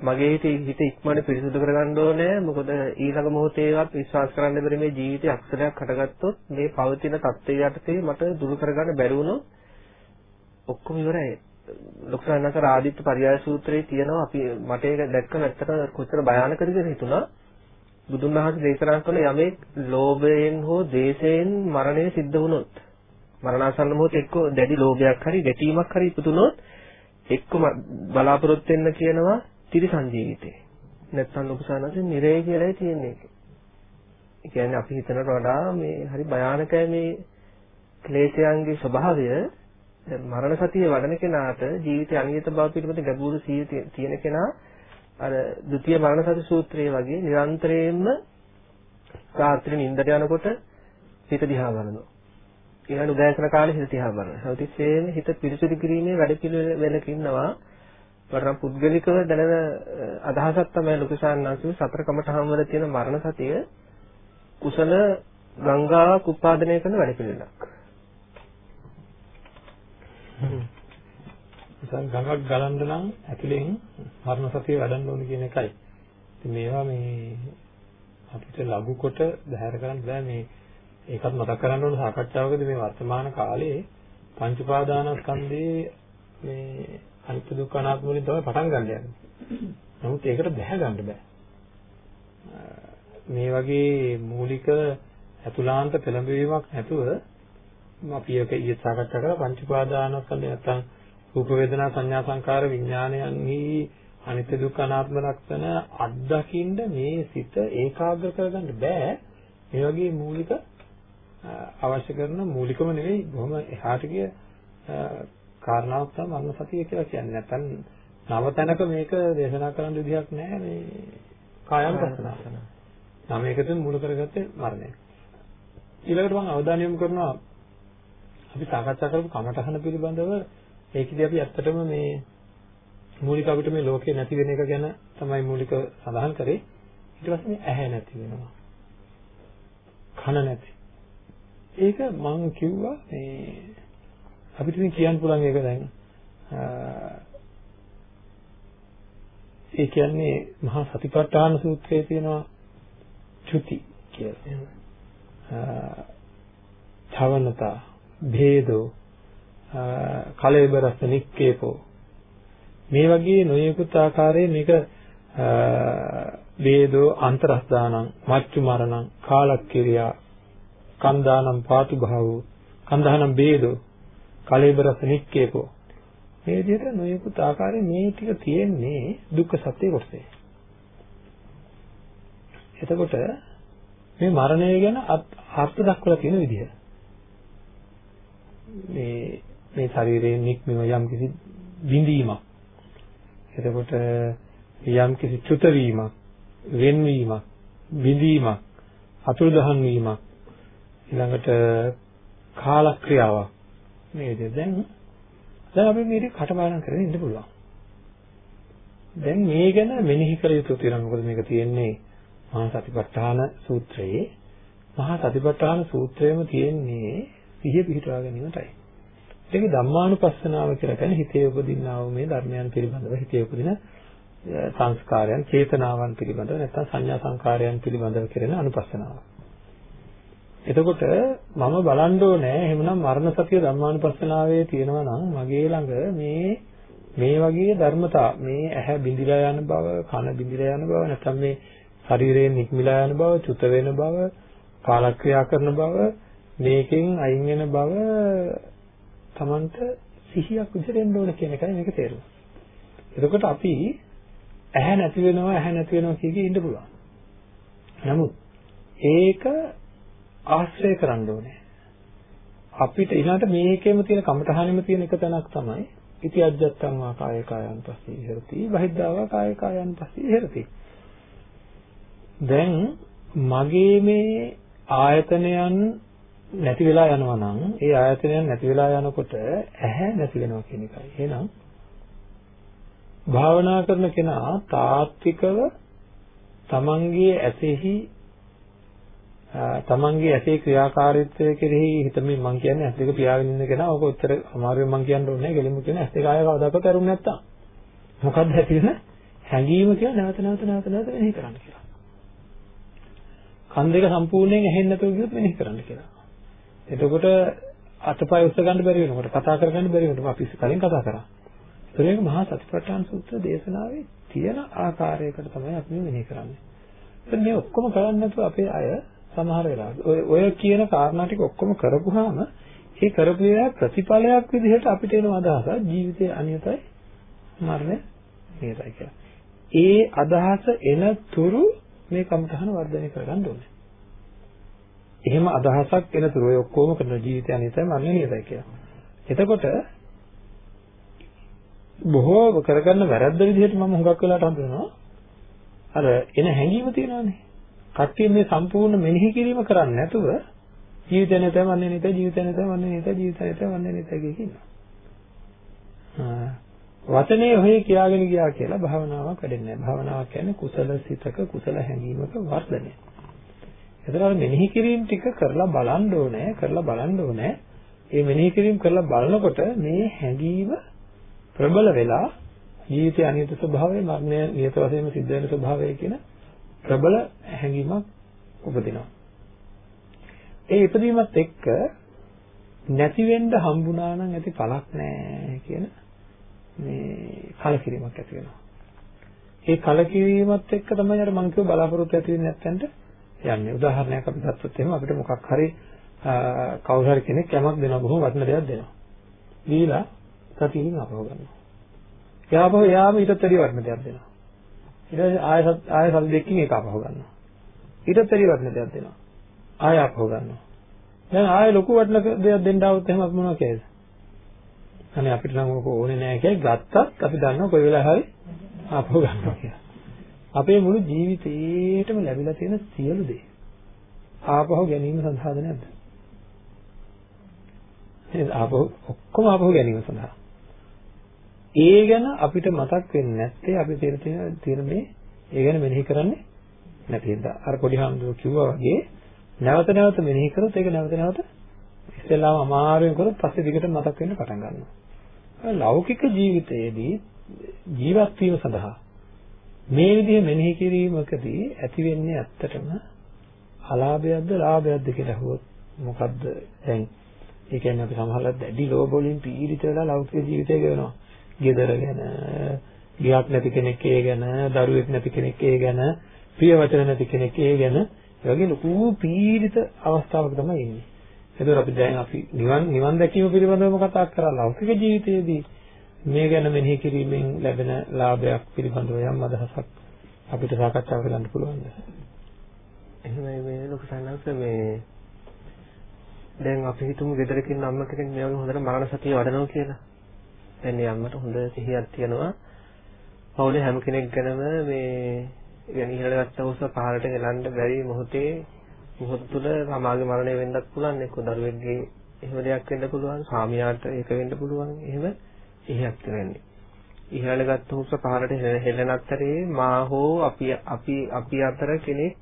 මගේ හිතේ හිත ඉක්මනට පිරිසුදු කරගන්න ඕනේ. මොකද ඊළඟ මොහොතේවත් විශ්වාස කරන්න බැරි මේ ජීවිතේ අක්ෂරයක් හටගත්තොත් මේ පවතින தත්ත්වය යටතේ මට දුරු කරගන්න බැරි වුණොත් ඔක්කොම ඉවරයි. ලොකුසන්නතර ආදිත්‍ය පරියාය සූත්‍රයේ තියෙනවා. අපි මට ඒක දැක්කම ඇත්තට කොච්චර භයානකද කියලා හිතුණා. බුදුන් වහන්සේ දේශනා කළ යමෙක් ලෝභයෙන් හෝ ද්වේෂයෙන් මරණය සිද්ධ වුණොත් මරණාසන්න මොහොතේ එක්ක දැඩි ලෝභයක් හරි ගැටීමක් හරි ඉපදුනොත් එක්කම බලාපොරොත්තු වෙන්න කියනවා තිරිසන් ජීවිතේ. නැත්තම් ලොකුසානසේ නිරේ කියලායි තියෙන්නේ. ඒ කියන්නේ අපි හිතනට වඩා මේ හරි භයානකයි මේ ක්ලේශයන්ගේ ස්වභාවය මරණ සතිය වඩන කෙනාට ජීවිතය අනියත බව පිළිබඳ ගැඹුරු සිහිය තියෙන කෙනා අර ဒုတိ ය මරණ සති සූත්‍රයේ වගේ නිරන්තරයෙන්ම රාත්‍රී නිින්දට යනකොට හිත දිහා බලනවා. ඊළඟ උදෑසන කාලේ හිත දිහා බලනවා. හැමතිස්සෙම හිත පිරිසිදු කිරීමේ වැඩ පිළිවෙලක ඉන්නවා. වරනම් පුද්ගලිකව දැනෙන අදහසක් තමයි ලොකු ශාන්නාංශයේ සතර කමඨහම් වල තියෙන මරණ සතිය කුසල ගංගාවක් උත්පාදනය කරන වැඩ පිළිවෙලක්. ඉතින් ගඟක් ගලන්න නම් ඇතුලෙන් මරණ සතිය වඩන්න ඕන කියන එකයි. ඉතින් මේවා මේ අපිට ලඝු කොට බැහැර කරන්න බෑ මේ ඒකත් මතක් කරගන්න ඕන සාකච්ඡාවකදී මේ වර්තමාන කාලේ පංච උපාදානස්කන්ධයේ මේ අනිත්‍ය දුක්ඛ අනාත්ම වලින් තමයි පටන් ගන්න යන්නේ. නමුත් ඒකට බැහැ ගන්න බෑ. මේ වගේ මූලික අතුලාන්ත පෙළඹවීමක් නැතුව අපි ඒක ඊයේ සාකච්ඡා කරා පංච උපාදානස්කන්ධය නැත්තම් රූප වේදනා සංඥා සංකාර විඥානයන්හි අනිත්‍ය දුක්ඛ අනාත්ම ලක්ෂණ අත්දකින්න මේ සිත ඒකාග්‍ර කරගන්න බෑ. මේ වගේ මූලික අවශ්‍ය කරන මූලිකම නෙවෙයි බොහොම එහාට ගිය කාරණාවක් තමයි මරණ සතිය කියලා කියන්නේ. නැත්නම් නව තැනක මේක දේශනා කරන්න විදිහක් නැහැ මේ කායම් පස්සනාව. නම් ඒකෙන් මූල කරගත්තේ මරණය. ඊළඟට මම අවධානය යොමු කරනවා අපි සාකච්ඡා කරපු කමඨහන පිළිබඳව ඒකදී අපි ඇත්තටම මේ මූලික අපිට මේ ලෝකේ නැති වෙන එක ගැන තමයි මූලික සඳහන් කරේ. ඊට පස්සේ ඇහැ නැති වෙනවා. කන නැති. ඒක මම කිව්වා මේ අපිට ඉතින් කියන්න පුළුවන් ඒක දැන් ඒ කියන්නේ මහා සතිපට්ඨාන සූත්‍රයේ තියෙනවා චුති කියලා. චවනතා භේදෝ කලෙබරස් නික්කේපෝ මේ වගේ නොයෙකුත් ආකාරයේ මේක වේදෝ අන්තරස්දානං මච්චු මරණං කාලක්‍රියා කන්දානම් පාතු භාවෝ කන්දානම් වේදෝ කලේබරස නික්කේකෝ මේ විදිහට නොයෙකුත් ආකාරයෙන් මේ ටික තියෙන්නේ දුක්ඛ සත්‍ය කොටසේ. එතකොට මේ මරණය ගැන අර්ථ දක්වලා තියෙන විදිහ. මේ මේ ශරීරයෙන් නික්මව යම් කිසි විඳීමක්. එතකොට යම් කිසි චුත වීමක්, වෙන්වීමක්, විඳීමක්, අතුරුදහන් වීමක්, ඊළඟට කාලක්‍රියාවක්. මේ විදිහ දැන් දැන් අපි මේක කටපාඩම් කරගෙන ඉන්න පුළුවන්. දැන් මේ ගැන මෙනෙහි කළ යුතු තියෙනවා. මොකද මේක තියෙන්නේ මහා සතිපට්ඨාන සූත්‍රයේ. මහා සතිපට්ඨාන සූත්‍රයේම තියෙන්නේ සිහිය පිහිටවා ගැනීමටයි. ඒක ධම්මානුපස්සනාව කියලා කියන්නේ හිතේ උපදින්නා වූ මේ ධර්මයන් පිළිබඳව හිතේ උපදින සංස්කාරයන්, චේතනාවන් පිළිබඳව නැත්නම් සංඥා සංකාරයන් පිළිබඳව කෙරෙන අනුපස්සනාව. එතකොට මම බලන්න ඕනේ එහෙමනම් මරණ සතිය ධම්මානුපස්සනාවේ තියෙනවා නම් මගේ ළඟ මේ මේ වගේ ධර්මතා මේ ඇහැ බිඳිලා යන බව, කන බිඳිලා යන බව, නැත්නම් මේ ශරීරයෙන් නික්මිලා යන බව, චුත වෙන බව, කාලක්‍රියා කරන බව, මේකෙන් අයින් වෙන බව Tamanට සිහියක් විදිහට එන්න ඕන කියන එකයි මේක තේරුම. එතකොට අපි ඇහැ නැති වෙනවා ඇහැ නැති වෙනවා කියකී ඉන්න පුළුවන්. නමුත් ඒක ආශ්‍රය කරන්න ඕනේ. අපිට ඊළඟට මේකෙම තියෙන කමතහනෙම තියෙන එක තැනක් තමයි ඉති අජ්ජත්තං වා කාය කායන් පස්සේ ඉහෙරති බහිද්ධාවා කාය කායන් පස්සේ ඉහෙරති. දැන් මගේ මේ ආයතනයන් නැති වෙලා යනවා නම් ඒ ආයතනයන් නැති වෙලා යනකොට ඇහැ නැති වෙනවා කියන එකයි. එහෙනම් භාවනා කරන කෙනා තාත්විකව තමන්ගේ ඇසෙහි තමන්ගේ ඇසේ ක්‍රියාකාරීත්වය කෙරෙහි හිතමින් මම කියන්නේ ඇස් දෙක පියාගෙන ඉන්න කෙනා ඕක උත්තර අමාරුවෙන් මම කියන්න ඕනේ නැහැ ගෙලින්ම කියන ඇස් දෙක ආය කවදාකවත් කරුන්නේ නැත්තම්. මොකක්ද ඇති වෙන? හැඟීම කියලා නැවත නැවත නැවත නැවත මෙනෙහි කරන්න කියලා. කන් දෙක සම්පූර්ණයෙන් ඇහෙන්නේ නැතුව ගියොත් මෙනෙහි කරන්න කියලා. එතකොට අතපය උස්ස ගන්න බැරි වෙනකොට කතා කරගන්න බැරි වෙනකොට අපි කලින් කතා කරා. ඒක මහා සතිපට්ඨාන සූත්‍ර දේශනාවේ තියෙන ආකාරයකට තමයි අපි මෙනෙහි කරන්නේ. ඉතින් මේ ඔක්කොම කරන්නේ නැතුව අපේ අය සමහර වෙලාවට ඔය ඔය කියන කාරණා ටික ඔක්කොම කරපුවාම ඒ කරපු දේ ප්‍රතිඵලයක් විදිහට අපිට එන අදහස ජීවිතයේ අනියතයි මරණය නියතයි කියලා. ඒ අදහස එන තුරු මේ කමතහන වර්ධනය කරගන්න ඕනේ. එහෙම අදහසක් එන තුරු ඔය ඔක්කොම කරන ජීවිතය අනියතයි මරණය නියතයි කියලා. එතකොට බොහෝ කරගන්න වැරද්ද විදිහට මම හුඟක් වෙලාට හඳුනනවා. අර එන හැඟීම තියෙනවානේ. කට්ටිය මේ සම්පූර්ණ මෙනෙහි කිරීම කරන්නේ නැතුව ජීවිතය නැතම වන්නේ නැත ජීවිතය නැතම වන්නේ නැත ජීවිතය නැතම වන්නේ නැත කියනවා. වචනේ ඔහේ කියාගෙන ගියා කියලා භාවනාවක් වැඩෙන්නේ නැහැ. භාවනාවක් කියන්නේ කුසල සිතක කුසල හැඟීමක වර්ධනය. එතන මෙනෙහි කිරීම ටික කරලා බලන්න ඕනේ, කරලා බලන්න ඕනේ. මේ මෙනෙහි කිරීම කරලා බලනකොට මේ හැඟීම ප්‍රබල වෙලා ජීවිතයේ අනිත්‍ය ස්වභාවය, මරණය නියත වශයෙන්ම සිද්ධ වෙන ස්වභාවය කියන ප්‍රබල හැඟීමක් උපදිනවා. ඒ ඉදීමත් එක්ක නැති වෙන්න හම්බුණා නම් ඇති පළක් නැහැ කියන මේ කලකිරීමක් ඇති වෙනවා. ඒ කලකිරීමත් එක්ක තමයි අර මම කිව්ව බලාපොරොත්තු ඇති වෙන්නේ නැත්තන්ට යන්නේ. උදාහරණයක් අපි ගත්තොත් එහෙම අපිට මොකක් හරි කවුරු හරි කෙනෙක් යමක් දෙනවා බොහොම වටින දෙයක් දෙනවා. දීලා සතියින් අපව ගන්නවා. යාපහු යාම ඊටත් වැඩි වටින දෙයක් දෙනවා. ඊට පස්සේ ආය ආය සති දෙකකින් ඒක අපව ගන්නවා. ඊටත් වැඩි වටින දෙයක් දෙනවා. ආය අපව ගන්නවා. දැන් ආය ලොකු වටින දෙයක් දෙන්න આવුත් එහෙම අපි මොනවා කියයිද? අනේ අපිට නම් ඕක ඕනේ නෑ කියයි ගත්තත් අපි දන්නවා කොයි වෙලාවෙ හරි අපව ගන්නවා කියලා. අපේ මුළු ජීවිතේටම ලැබිලා තියෙන සියලු දේ ආපහු ගැනීම සඳහාද නැද්ද? නේද? ආපහු ඔක්කොම ආපහු ගැනීම සඳහා. ඒ ගැන අපිට මතක් වෙන්නේ නැත්තේ අපි තියෙන තියෙන මේ ඒ ගැන මෙනෙහි කරන්නේ නැති හින්දා. අර පොඩි හාමුදුරුවෝ කිව්වා වගේ නැවත නැවත මෙනෙහි කරොත් ඒක නැවත නැවත ඉස්සෙල්ලාම අමාරුවෙන් කරොත් පස්සේ දිගට මතක් වෙන්න පටන් ගන්නවා. ලෞකික ජීවිතයේදී ජීවත් වීම සඳහා මේ විදිහ මෙනෙහි කිරීමකදී ඇති වෙන්නේ ඇත්තටම අලාභයක්ද ලාභයක්ද කියලා අහුවොත් මොකද්ද දැන් ඒ කියන්නේ අපි සමහරවිට දැඩි ලෝභ වලින් පීඩිත වෙලා ලෞකික ජීවිතය ගෙවනවා. ගෙදර ගැන, ගියක් නැති කෙනෙක් ඒ ගැන, දරුවෙක් නැති කෙනෙක් ඒ ගැන, ප්‍රිය වචන නැති කෙනෙක් ඒ ගැන ඒ වගේ ලොකු පීඩිත අවස්ථාවක තමයි ඉන්නේ. ඒතකොට අපි දැන් අපි නිවන් නිවන් දැකීම පිළිබඳවම කතා කරලා ලෞකික ජීවිතයේදී මේ ගැන මෙනෙහි කිරීමෙන් ලැබෙන ලාභයක් පිළිබඳව යම් අදහසක් අපිට සාකච්ඡා කරන්න පුළුවන්ද? එහෙමයි මේ ලොකු සන්නස්ස මේ දැන් අපි හිතමු ගෙදරක ඉන්න අම්ම කෙනෙක් මේ වගේ හොඳට මරණ සතිය වඩනවා කියලා. දැන් මේ අම්මට හොඳ සිහියක් තියෙනවා. පවුලේ හැම කෙනෙක් ගැනම මේ يعني ඉහළ ගත්ත උස පහළට ගෙලන්න බැරි මොහොතේ මොහොත තුළ සමාගේ මරණය වෙන්නත් පුළුවන් එක්ක දරුවෙක්ගේ එහෙම දෙයක් වෙන්න පුළුවන් ස්වාමියාට ඒක වෙන්න පුළුවන් එහෙම සිහියක් තියෙන්නේ. ඉහළ ගත්ත උස පහළට හෙළන අතරේ මා හෝ අපි අපි අපි අතර කෙනෙක්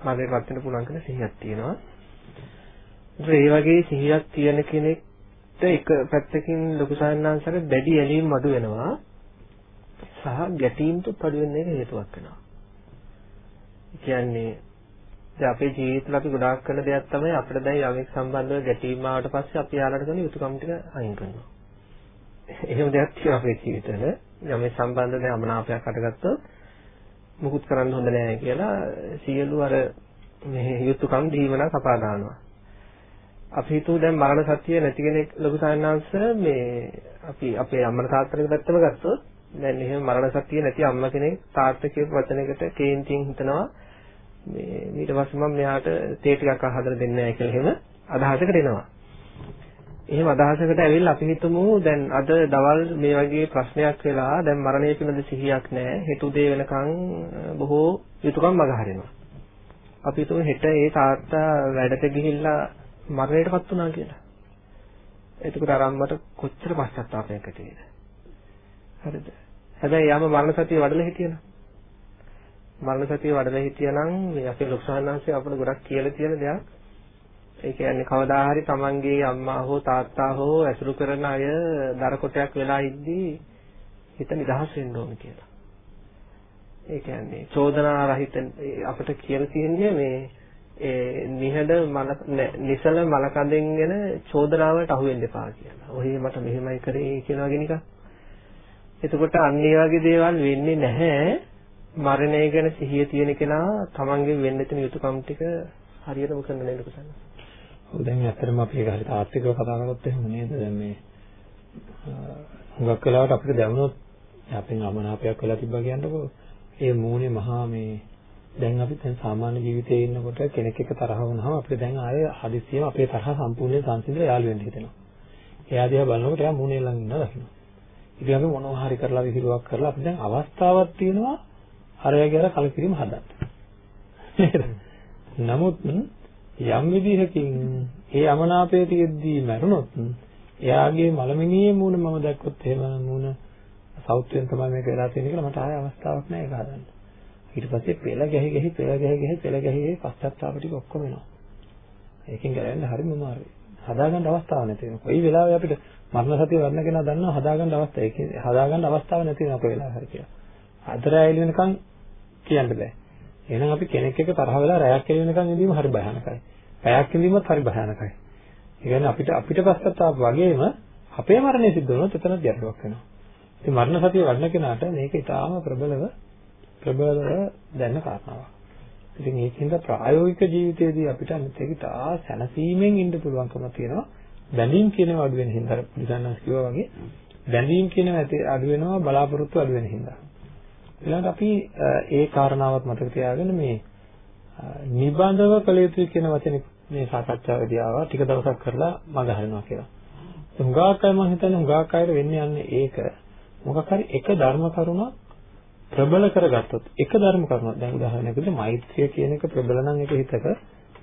මරණයට පත් වෙන්න පුළුවන් කියලා සිහියක් තියෙනවා. ඒ වගේ සිහියක් තියෙන කෙනෙක්ට එක පැත්තකින් ලොකු සාහනාංශර දැඩි ඇලීම් අඩු වෙනවා. සහ ගැටීම්ට අඩු වෙන එක හේතුවක් වෙනවා. කියන්නේ දැන් අපේ ජීවිතවල අපි ගොඩාක් කරන දෙයක් තමයි අපිට දැන් යමෙක් සම්බන්ධව ගැටීම් ආවට පස්සේ අපි යාළට කරන යුතුයකම් ටික අයින් කරනවා. එහෙම දෙයක් තියෙනවා අපේ ජීවිතවල. යමෙක් සම්බන්ධව දැන් අමනාපයක් අටගත්තොත් මුකුත් කරන්න හොඳ නැහැ කියලා සියලු අර මේ යුතුයකම් දීවන කපා දානවා. අපි හිතුව දැන් මරණ සත්‍ය නැති කෙනෙක් ලොකු සාන්නාංශ මේ අපි අපේ අම්මලා තාත්තලා පැත්තම ගත්තොත් දැන් එහෙම මරණ සත්‍ය නැති අම්මා කෙනෙක් තාත්තා කියපු වචනයකට කේන්තියෙන් හිතනවා මේ ඊට පස්සේ මම මෙයාට තේ ටිකක් අහදලා දෙන්නේ නැහැ කියලා එහෙම අදහසකට එනවා. එහෙම අදහසකට ඇවිල්ලා අපි හිතමු දැන් අද දවල් මේ වගේ ප්‍රශ්නයක් වෙලා දැන් මරණය පිළිබඳ සිහියක් නැහැ. හෙට උදේ වෙනකන් බොහෝ යුතුයකම් මග හරිනවා. අපි හිතමු හෙට ඒ තාත්තා වැඩට ගිහිල්ලා මරණයටපත් වුණා කියලා. එතකොට අර අම්මට කොච්චර පශ්චාත්තාවයක් ඇති වේද? හරිද? හැබැයි යාම මරණ සතිය වඩලා හිටියනම් මරණ සතිය වඩලා හිටියනම් මේ අපේ ලොක්සහන්හන්සේ අපිට ගොඩක් කියලා තියෙන දෙයක්. ඒ කියන්නේ කවදා හරි Tamanගේ අම්මා හෝ තාත්තා හෝ ඇසුරු කරන අය දර කොටයක් වෙලා ඉද්දී හිත නිදහස් වෙන්න ඕන කියලා. ඒ කියන්නේ චෝදනා රහිත අපිට කියලා තියෙන්නේ මේ ඒ නිහඬ මල නිසල මල කඳෙන් එන චෝදනාවලට අහු වෙන්න එපා කියලා. ඔහේ මට මෙහෙමයි කරේ කියන වගේ නිකන්. එතකොට අන්න ඒ වගේ දේවල් වෙන්නේ නැහැ. මරණය ගැන සිහිය තියෙන කෙනා තමන්ගේ වෙන්න තියෙන යුතුයකම් ටික හරියටම කරන්න නේද කුසන්න. ඔව් දැන් ඇත්තටම අපි ඒක හරියට ආර්ථිකව කතා කරගත්තොත් එහෙම නේද? දැන් මේ හුඟක් වෙලාවට අපිට දැනුණොත් අපෙන් අමනාපයක් වෙලා තිබ්බා කියන්නකෝ. ඒ මූණේ මහා මේ දැන් අපි දැන් සාමාන්‍ය ජීවිතයේ ඉන්නකොට කෙනෙක් එක්ක තරහ වුණාම අපිට දැන් ආයේ හදිස්සියම අපේ තරහ සම්පූර්ණයෙන් සංසිඳලා යාළු වෙන්න හිතෙනවා. එයා දිහා බලනකොට එයා මූණේ ළඟ ඉන්නවා දකින්න. ඉතින් අපි මොනවා හරි කරලා විහිළුවක් කරලා අපි දැන් අවස්ථාවක් තියෙනවා අරයාගේ අර කලකිරීම හදන්න. නේද? නමුත් යම් විදිහකින් ඒ අමනාපයේ තියෙද්දී මරුණොත් එයාගේ මලමිනියේ මූණ මම දැක්කොත් එහෙම මූණ සෞත්වයෙන් තමයි මේක වෙලා තියෙන්නේ කියලා මට ආයෙ අවස්ථාවක් නැහැ ඒක හදන්න. ඊට පස්සේ පෙළ ගැහි ගැහි පෙළ ගැහි ගැහි පෙළ ගැහි පශ්චාත්තාප ටික ඔක්කොම එනවා. ඒකෙන් ගලන්න හරිම අමාරුයි. හදාගන්න අවස්ථාවක් නැති වෙනවා. කොයි වෙලාවෙ අපිට මරණ සතිය වර්ණ කෙනා දන්නවා හදාගන්න අවස්ථාව. ඒක හදාගන්න අවස්ථාවක් නැති වෙනවා කොයි වෙලාවෙ හරි කියලා. අතර ඇවිල් වෙනකන් කියන්න බෑ. එහෙනම් අපි කෙනෙක් එක්ක තරහ වෙලා රැයක් එළි වෙනකන් ඉඳීම හරි භයානකයි. පැයක් ඉඳීමත් හරි භයානකයි. ඒ කියන්නේ අපිට අපිට පස්සත්තාව වගේම අපේ මරණය සිද්ධ වුණොත් එතනත් ගැටලුවක් වෙනවා. ඉතින් මරණ සතිය වඩන කෙනාට මේක ඊටාම ප්‍රබලව ප්‍රබලව දැනන කාරණාවක්. ඉතින් ඒකින්ද ප්‍රායෝගික ජීවිතයේදී අපිට අනිත් එක තා සැනසීමෙන් ඉන්න පුළුවන්කම තියෙනවා. බැඳීම් කියනවා අඩු වෙන හින්දා පුදුසන්නස් කිව්වා වගේ බැඳීම් කියනවා අඩු වෙනවා බලාපොරොත්තු අඩු වෙන හින්දා. ඊළඟට අපි ඒ කාරණාවත් මතක තියාගෙන මේ නිබඳව කළ යුතුයි කියන වචනේ මේ සාකච්ඡාවේදී ආවා ටික දවසක් කරලා මග හරිනවා කියලා. හුඟක් අය මම හිතන්නේ හුඟක් අයට වෙන්නේ යන්නේ ඒක. මොකක් හරි එක ධර්ම කරුණක් ප්‍රබල කරගත්තොත් එක ධර්ම කරුණක් දැන් උදාහරණයකට මෛත්‍රිය කියන එක ප්‍රබල නම් ඒක හිතක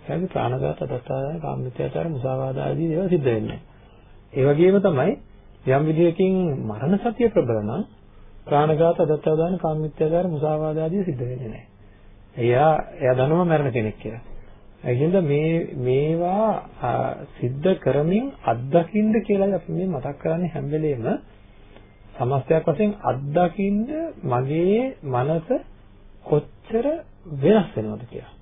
එයාගේ ප්‍රාණඝාත දත්තාය කාමමිත්‍යාචාර මුසාවාද ආදී දේවල් සිද්ධ වෙන්නේ. ඒ වගේම තමයි යම් විදියකින් මරණ සතිය ප්‍රබල නම් ප්‍රාණඝාත දත්තාදාන කාමමිත්‍යාචාර මුසාවාද ආදී සිද්ධ වෙන්නේ නැහැ. එයා එයා දනම මරණ කෙනෙක් කියලා. ඒකින්ද මේ මේවා සිද්ධ කරමින් අත්දකින්න කියලා අපි මේ මතක් කරන්නේ හැම වෙලේම සමස්තයක් වශයෙන් අත්දකින්න මගේ මනස කොච්චර වෙනස් වෙනවද කියලා.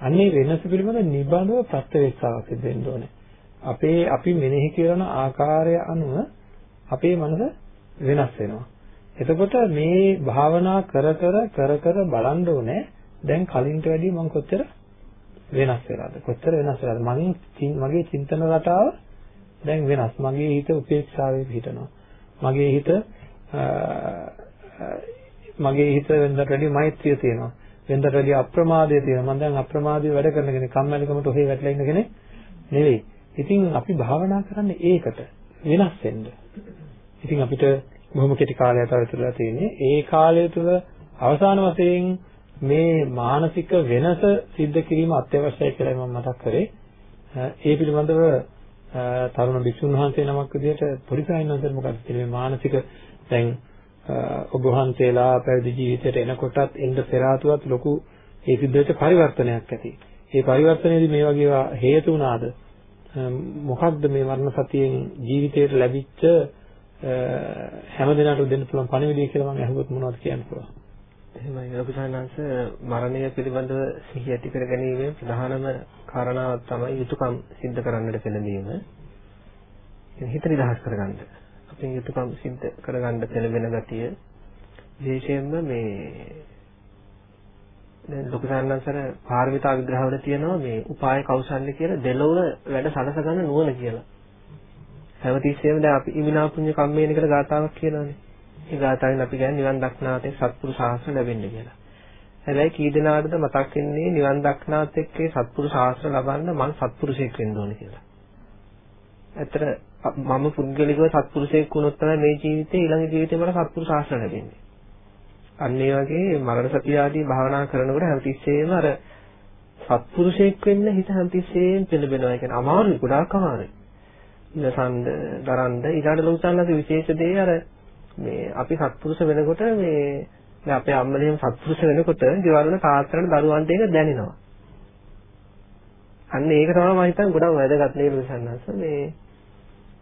අන්නේ වෙනස පිළිබඳ නිබඳව ප්‍රත්‍යවේක්ෂාවක් සිදු වෙන්න ඕනේ. අපේ අපි මෙනෙහි කරන ආකාරය අනුව අපේ මනස වෙනස් වෙනවා. එතකොට මේ භාවනා කර කර කර කර බලන්න ඕනේ දැන් කලින්ට වැඩිය මම කොච්චර වෙනස් වෙලාද කොච්චර වෙනස් වෙලාද මගේ මගේ චින්තන රටාව දැන් වෙනස් මගේ හිත උපේක්ෂාවේ පිහිටනවා මගේ හිත මගේ හිත වෙනදට වැඩිය මෛත්‍රිය තියෙනවා. වෙනදට වැඩිය අප්‍රමාදය තියෙනවා. මම දැන් අප්‍රමාදීව වැඩ කරන කෙනෙක් කම්මැලිකමට ඔහේ වැටලා ඉන්න කෙනෙක් නෙවෙයි. ඉතින් අපි භාවනා කරන්නේ ඒකට වෙනස් වෙන්න. ඉතින් අපිට බොහොම කෙටි කාලයක් තව ඉතුරුලා තියෙන්නේ ඒ කාලය තුල අවසාන වශයෙන් මේ මානසික වෙනස සිද්ධ කිරීම අත්‍යවශ්‍යයි කියලා මම මතක් කරේ. ඒ පිළිබඳව තරුණ භික්ෂුන් වහන්සේ නමක් විදිහට පොඩි සායනන්තර මොකක්ද කියන්නේ මානසික දැන් ඔබ වහන්සේලා පැවිදි ජීවිතයට එනකොටත් එන්න පෙර ආතුවත් ලොකු ඒ සිද්ධ වෙච්ච පරිවර්තනයක් ඇති. ඒ පරිවර්තනයේදී මේ වගේ හේතු වුණාද? මොකක්ද මේ වර්ණ සතියෙන් ජීවිතයට ලැබිච්ච හැම දිනකටම දෙන්න පුළුවන් පණිවිඩය කියලා මම අහුවොත් මොනවද කියන්න පුළුවන්? එහෙමයි අපසානංශ මරණය පිළිබඳව සිහි ඇති කර ගැනීමේ ප්‍රධානම කාරණාවක් තමයි යුතුයකම් සිද්ධ කරන්නට පෙළඹීම. හිත නිදහස් කරගන්න. අපේ යුතුයකම් සිද්ධ කරගන්න පෙළඹෙන ගතිය විශේෂයෙන්ම මේ දැන් ලොකු සාරණසර පාරමිතා විග්‍රහවල තියෙනවා මේ උපාය කෞශල්‍ය කියලා දෙලොව වැඩ සලස ගන්න නුවණ කියලා. හැමතිස්සෙම දැන් අපි ඉමිනා පුඤ්ඤ කම්මේන කියලා ගාතාවක් කියනවානේ. ඒ ගාථාවෙන් අපි කියන්නේ නිවන් දක්නාතේ සත්පුරු ශාස්ත්‍ර ලැබෙන්න කියලා. හැබැයි කී දෙනාටද මතක් වෙන්නේ නිවන් දක්නාත් එක්කේ සත්පුරු ශාස්ත්‍ර ලබන්න මං සත්පුරුෂයෙක් වෙන්න ඕනේ කියලා. ඇත්තට මම පුද්ගලිකව සත්පුරුෂයෙක් වුණොත් තමයි මේ ජීවිතේ ඊළඟ ජීවිතේ මට සත්පුරු ශාස්ත්‍ර ලැබෙන්නේ. අන්න ඒ වගේ මරණ සතිය ආදී භාවනා කරනකොට හැමතිස්සෙම අර සත්පුරුෂයෙක් වෙන්න හිත හැමතිස්සෙම පෙළඹෙනවා. ඒ කියන්නේ අමාරුයි, ගොඩාක් අමාරුයි. ඉනසන්ද, දරන්ද ඊළඟ ලෝකසන්නගේ විශේෂ දේ අර මේ අපි සත්පුරුෂ වෙනකොට මේ දැන් අපේ අම්මලේම සත්පුරුෂ වෙනකොට ගෙවල් වල තාත්තලට දරුවන්ට ඒක දැනෙනවා. අන්න ඒක තමයි මම හිතන්නේ ගොඩක් වැදගත් නේද සන්නස මේ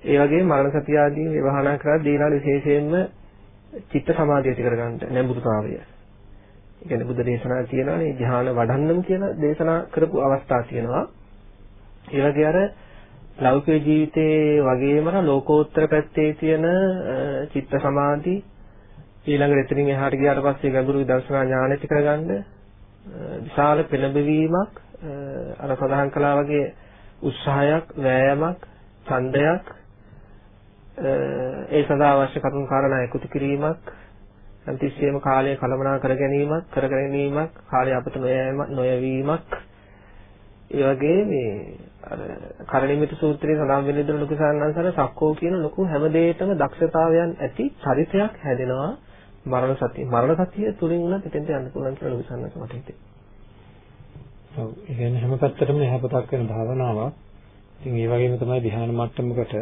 ඒ වගේ මරණ සතිය ආදී විවහාන කරලා දීලා විශේෂයෙන්ම චිත්ත සමාධිය ඇති කරගන්න නැඹුරුතාවය. ඒ කියන්නේ බුද්ධ දේශනා තියෙනවානේ ධ්‍යාන වඩන්නම කියලා දේශනා කරපු අවස්ථා තියෙනවා. ඒ වගේ අර ලෞකික ජීවිතයේ වගේම ලෝකෝත්තර පැත්තේ තියෙන චිත්ත සමාධි ඊළඟට එතනින් එහාට ගියාට පස්සේ ගැඹුරු විදර්ශනා ඥාන ඇති කරගන්න විශාල පෙළඹවීමක් අර සඳහන් කළා වගේ උත්සාහයක් වෑයමක් ඡන්දයක් ඒ සඳහා අවශ්‍ය කරුණු කාරණා එකතු කිරීමක් අන්තිශේම කාලය කළමනා කර ගැනීමක් කර ගැනීමක් කාලය අපත නොයවීමක්. ඒ වගේ මේ අර කරණීයමිත සූත්‍රයේ සඳහන් වෙන විදිහට ලොකු සාරණංශර සක්කෝ කියන ලොකු හැම දෙයකම දක්ෂතාවයන් ඇති චරිතයක් හැදෙනවා. මරණ සතිය. මරණ සතිය තුලින් උනත් එතෙන්ට යන්න පුළුවන් කියලා ලොකු සාරණංශ මට හිතේ. ඔව් ඒ කියන්නේ හැම පැත්තටම යහපතක් වෙන භාවනාවක්. ඉතින් ඒ වගේම තමයි ධ්‍යාන මට්ටමකට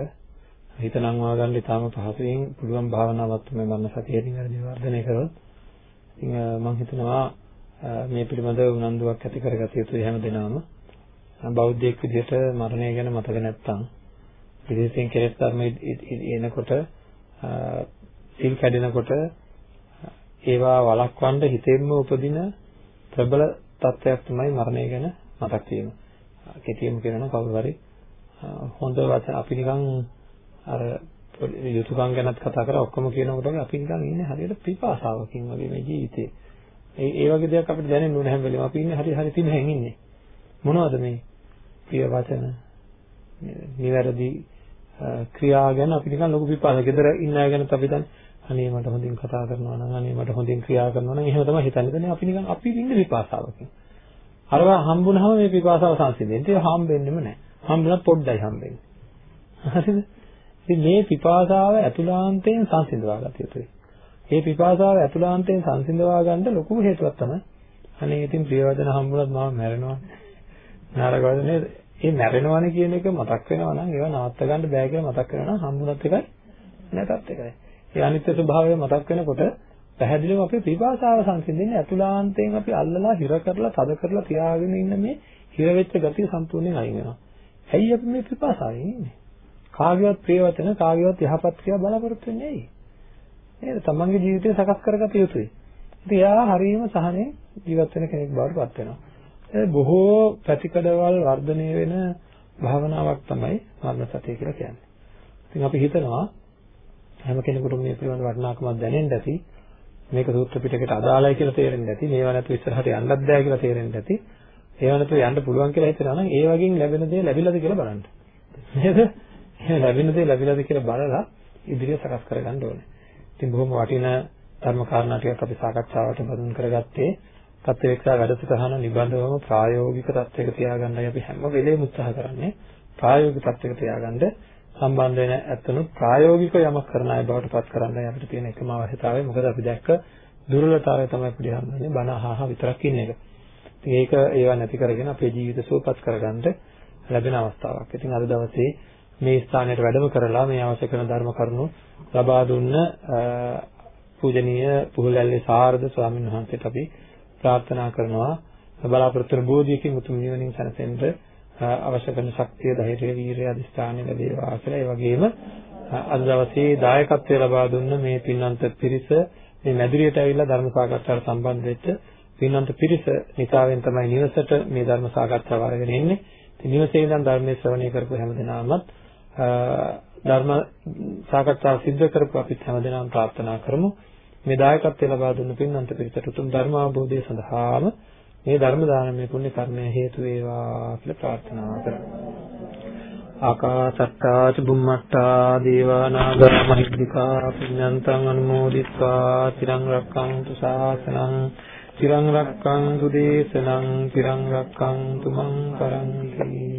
හිත නංවා ගන්න ඉතාම පහසුවෙන් පුළුවන් භාවනාවක් තමයි මරණ සතියෙන් වර්ධනය කරොත්. ඉතින් මම හිතනවා මේ පිළිබඳව උනන්දුවක් ඇති කරගත යුතුයි හැම දිනම. බෞද්ධයෙක් විදිහට මරණය ගැන මතක නැත්තම් විදේශයෙන් කෙලෙස් ධර්ම එනකොට සිල් කැඩෙනකොට ඒවා වළක්වන්න හිතෙන්ම උපදින ප්‍රබල තත්වයක් තමයි මරණය ගැන මතක් වීම. කෙටියෙන් කියනවා කවුරු හරි හොඳ වචන අපි නිකන් අර යුතුයකම් ගැනත් කතා කරා ඔක්කොම කියනකොට අපි නිකන් ඉන්නේ හරියට පිපාසාවකින් වගේ මේ ජීවිතේ. ඒ ඒ වගේ දෙයක් අපිට දැනෙන්න ඕන හැම වෙලේම අපි ඉන්නේ හරි හරි තින්හෙන් ඉන්නේ. මොනවද මේ ප්‍රිය වචන නිවැරදි ක්‍රියා ගැන අපි නිකන් ලොකු පිපාසයක්. ගෙදර ඉන්න අය ගැනත් අපි දන්නේ අනේ මට හොඳින් කතා කරනවා නම් අනේ මට හොඳින් ක්‍රියා කරනවා නම් එහෙම තමයි හිතන්නේ. අපි නිකන් අපි ඉන්නේ පිපාසාවකින්. අරවා හම්බුනහම මේ පිපාසාව සංසිඳෙන්නේ. ඒක හම්බෙන්නෙම නැහැ. හම්බුනත් පොඩ්ඩයි හම්බෙන්නේ. හරිද? ඉතින් මේ පිපාසාව ඇතුළාන්තයෙන් සංසිඳවා ගත යුතුයි. මේ පිපාසාව ඇතුළාන්තයෙන් සංසිඳවා ගන්න ලොකු හේතුවක් තමයි. අනේ ඉතින් ප්‍රියවදන හම්බුනත් මම මැරෙනවා. නරකවද නේද? ඒ මැරෙනවනේ කියන එක මතක් වෙනවා නම් ඒවා නවත්ත ගන්න බෑ කියලා මතක් වෙනවා නම් හම්බුනත් එකයි නැතත් එකයි. ඒ අනිත්‍ය ස්වභාවය මතක් වෙනකොට පැහැදිලිවම අපේ පිපාසාව සංසිඳෙන්නේ අතුලාන්තයෙන් අපි අල්ලලා හිර කරලා තද කරලා තියාගෙන ඉන්න මේ හිර වෙච්ච ගතිය සම්පූර්ණයෙන් අයින් වෙනවා. ඇයි අපි මේ පිපාසාවෙන් ඉන්නේ? කාගේවත් ප්‍රියවචන කාගේවත් යහපත් ක්‍රියා බලාපොරොත්තු වෙන්නේ ඇයි? නේද? තමන්ගේ ජීවිතය සකස් කරගත යුතුයි. ඉතින් එයා හරියම සහනේ ජීවත් වෙන කෙනෙක් බවට පත් වෙනවා. බොහෝ ප්‍රතිකඩවල් වර්ධනය වෙන භාවනාවක් තමයි මරණ සතිය කියලා කියන්නේ. ඉතින් අපි හිතනවා හැම කෙනෙකුටම මේ පිළිබඳ වටිනාකමක් දැනෙන්න ඇති. මේක සූත්‍ර පිටකයට අදාළයි කියලා තේරෙන්න ඇති. මේවා නැතුව ඉස්සරහට යන්නත් බෑ කියලා තේරෙන්න ඇති. ඒවා නැතුව යන්න පුළුවන් කියලා හිතනවා නම් ඒ වගේන් ලැබෙන දේ ලැබිලාද කියලා බලන්න. නේද? එහෙනම් ලැබෙන දේ ලැබිලාද කියලා බලලා ඉදිරිය සකස් කරගන්න ඕනේ. ඉතින් බොහොම වටිනා ධර්ම කාරණා ටිකක් අපි සාකච්ඡාවට බඳුන් කරගත්තේ තත්ත්වේක්ෂා වැඩසටහන නිබඳවම ප්‍රායෝගික තත්ත්වයක තියාගන්නයි අපි හැම වෙලේම උත්සාහ කරන්නේ. ප්‍රායෝගික තත්ත්වයක තියාගන්න සම්බන්ධ වෙන ඇත්තනුත් ප්‍රායෝගික යමක් කරන අය බවට පත් කරන්නයි අපිට තියෙන එකම අවශ්‍යතාවය. මොකද අපි දැක්ක දුර්වලතාවය තමයි අපිට හම්බෙන්නේ බණ අහහ විතරක් ඉන්න එක. ඉතින් ඒක ඒවා නැති කරගෙන අපේ ජීවිත සුවපත් කරගන්න ලැබෙන අවස්ථාවක්. ඉතින් අද දවසේ මේ ස්ථානයට වැඩම කරලා මේ අවශ්‍ය කරන ධර්ම කරුණු ලබා දුන්න පූජනීය පුහුල්ැල්ලේ සාරද ස්වාමීන් වහන්සේට අපි ප්‍රාර්ථනා කරනවා බලාපොරොත්තු වන බෝධියකින් උතුම් නිවනින් සැනසෙන්න අවශ්‍ය කරන ශක්තිය, ධෛර්යය, වීරිය, අධිෂ්ඨානය ලැබේවා කියලා ඒ වගේම අද දවසේ දායකත්වය ලබා දුන්න මේ පින්වන්ත පිරිස මේ මැදිරියට ඇවිල්ලා ධර්ම සාකච්ඡාවට සම්බන්ධ වෙච්ච පින්වන්ත පිරිස නිකාවෙන් තමයි නිවසට මේ ධර්ම සාකච්ඡාව අරගෙන එන්නේ. ඉතින් නිවසේ ඉඳන් ධර්මයේ ශ්‍රවණය කරපු හැමදෙනාමත් ධර්ම සාකච්ඡාව සිද්ධ කරපු අපිත් හැමදෙනාම ප්‍රාර්ථනා කරමු. මේ දායකත්වය ලබා දුන්න පින්වන්ත පිරිසට උතුම් ධර්ම අවබෝධය සඳහාම මේ ධර්ම දානමය පුණ්‍ය කර්මය හේතු වේවා කියලා ප්‍රාර්ථනා කරමු. ආකාසත්තා චුම්මත්තා දේවා නාග මහිද්దికා පුඤ්ඤන්තං අනුමෝදිත්වා තිරං රක්ඛන්තු ශාසනං තිරං රක්ඛන්තු දේශනං තිරං රක්ඛන්තු මං කරන්ති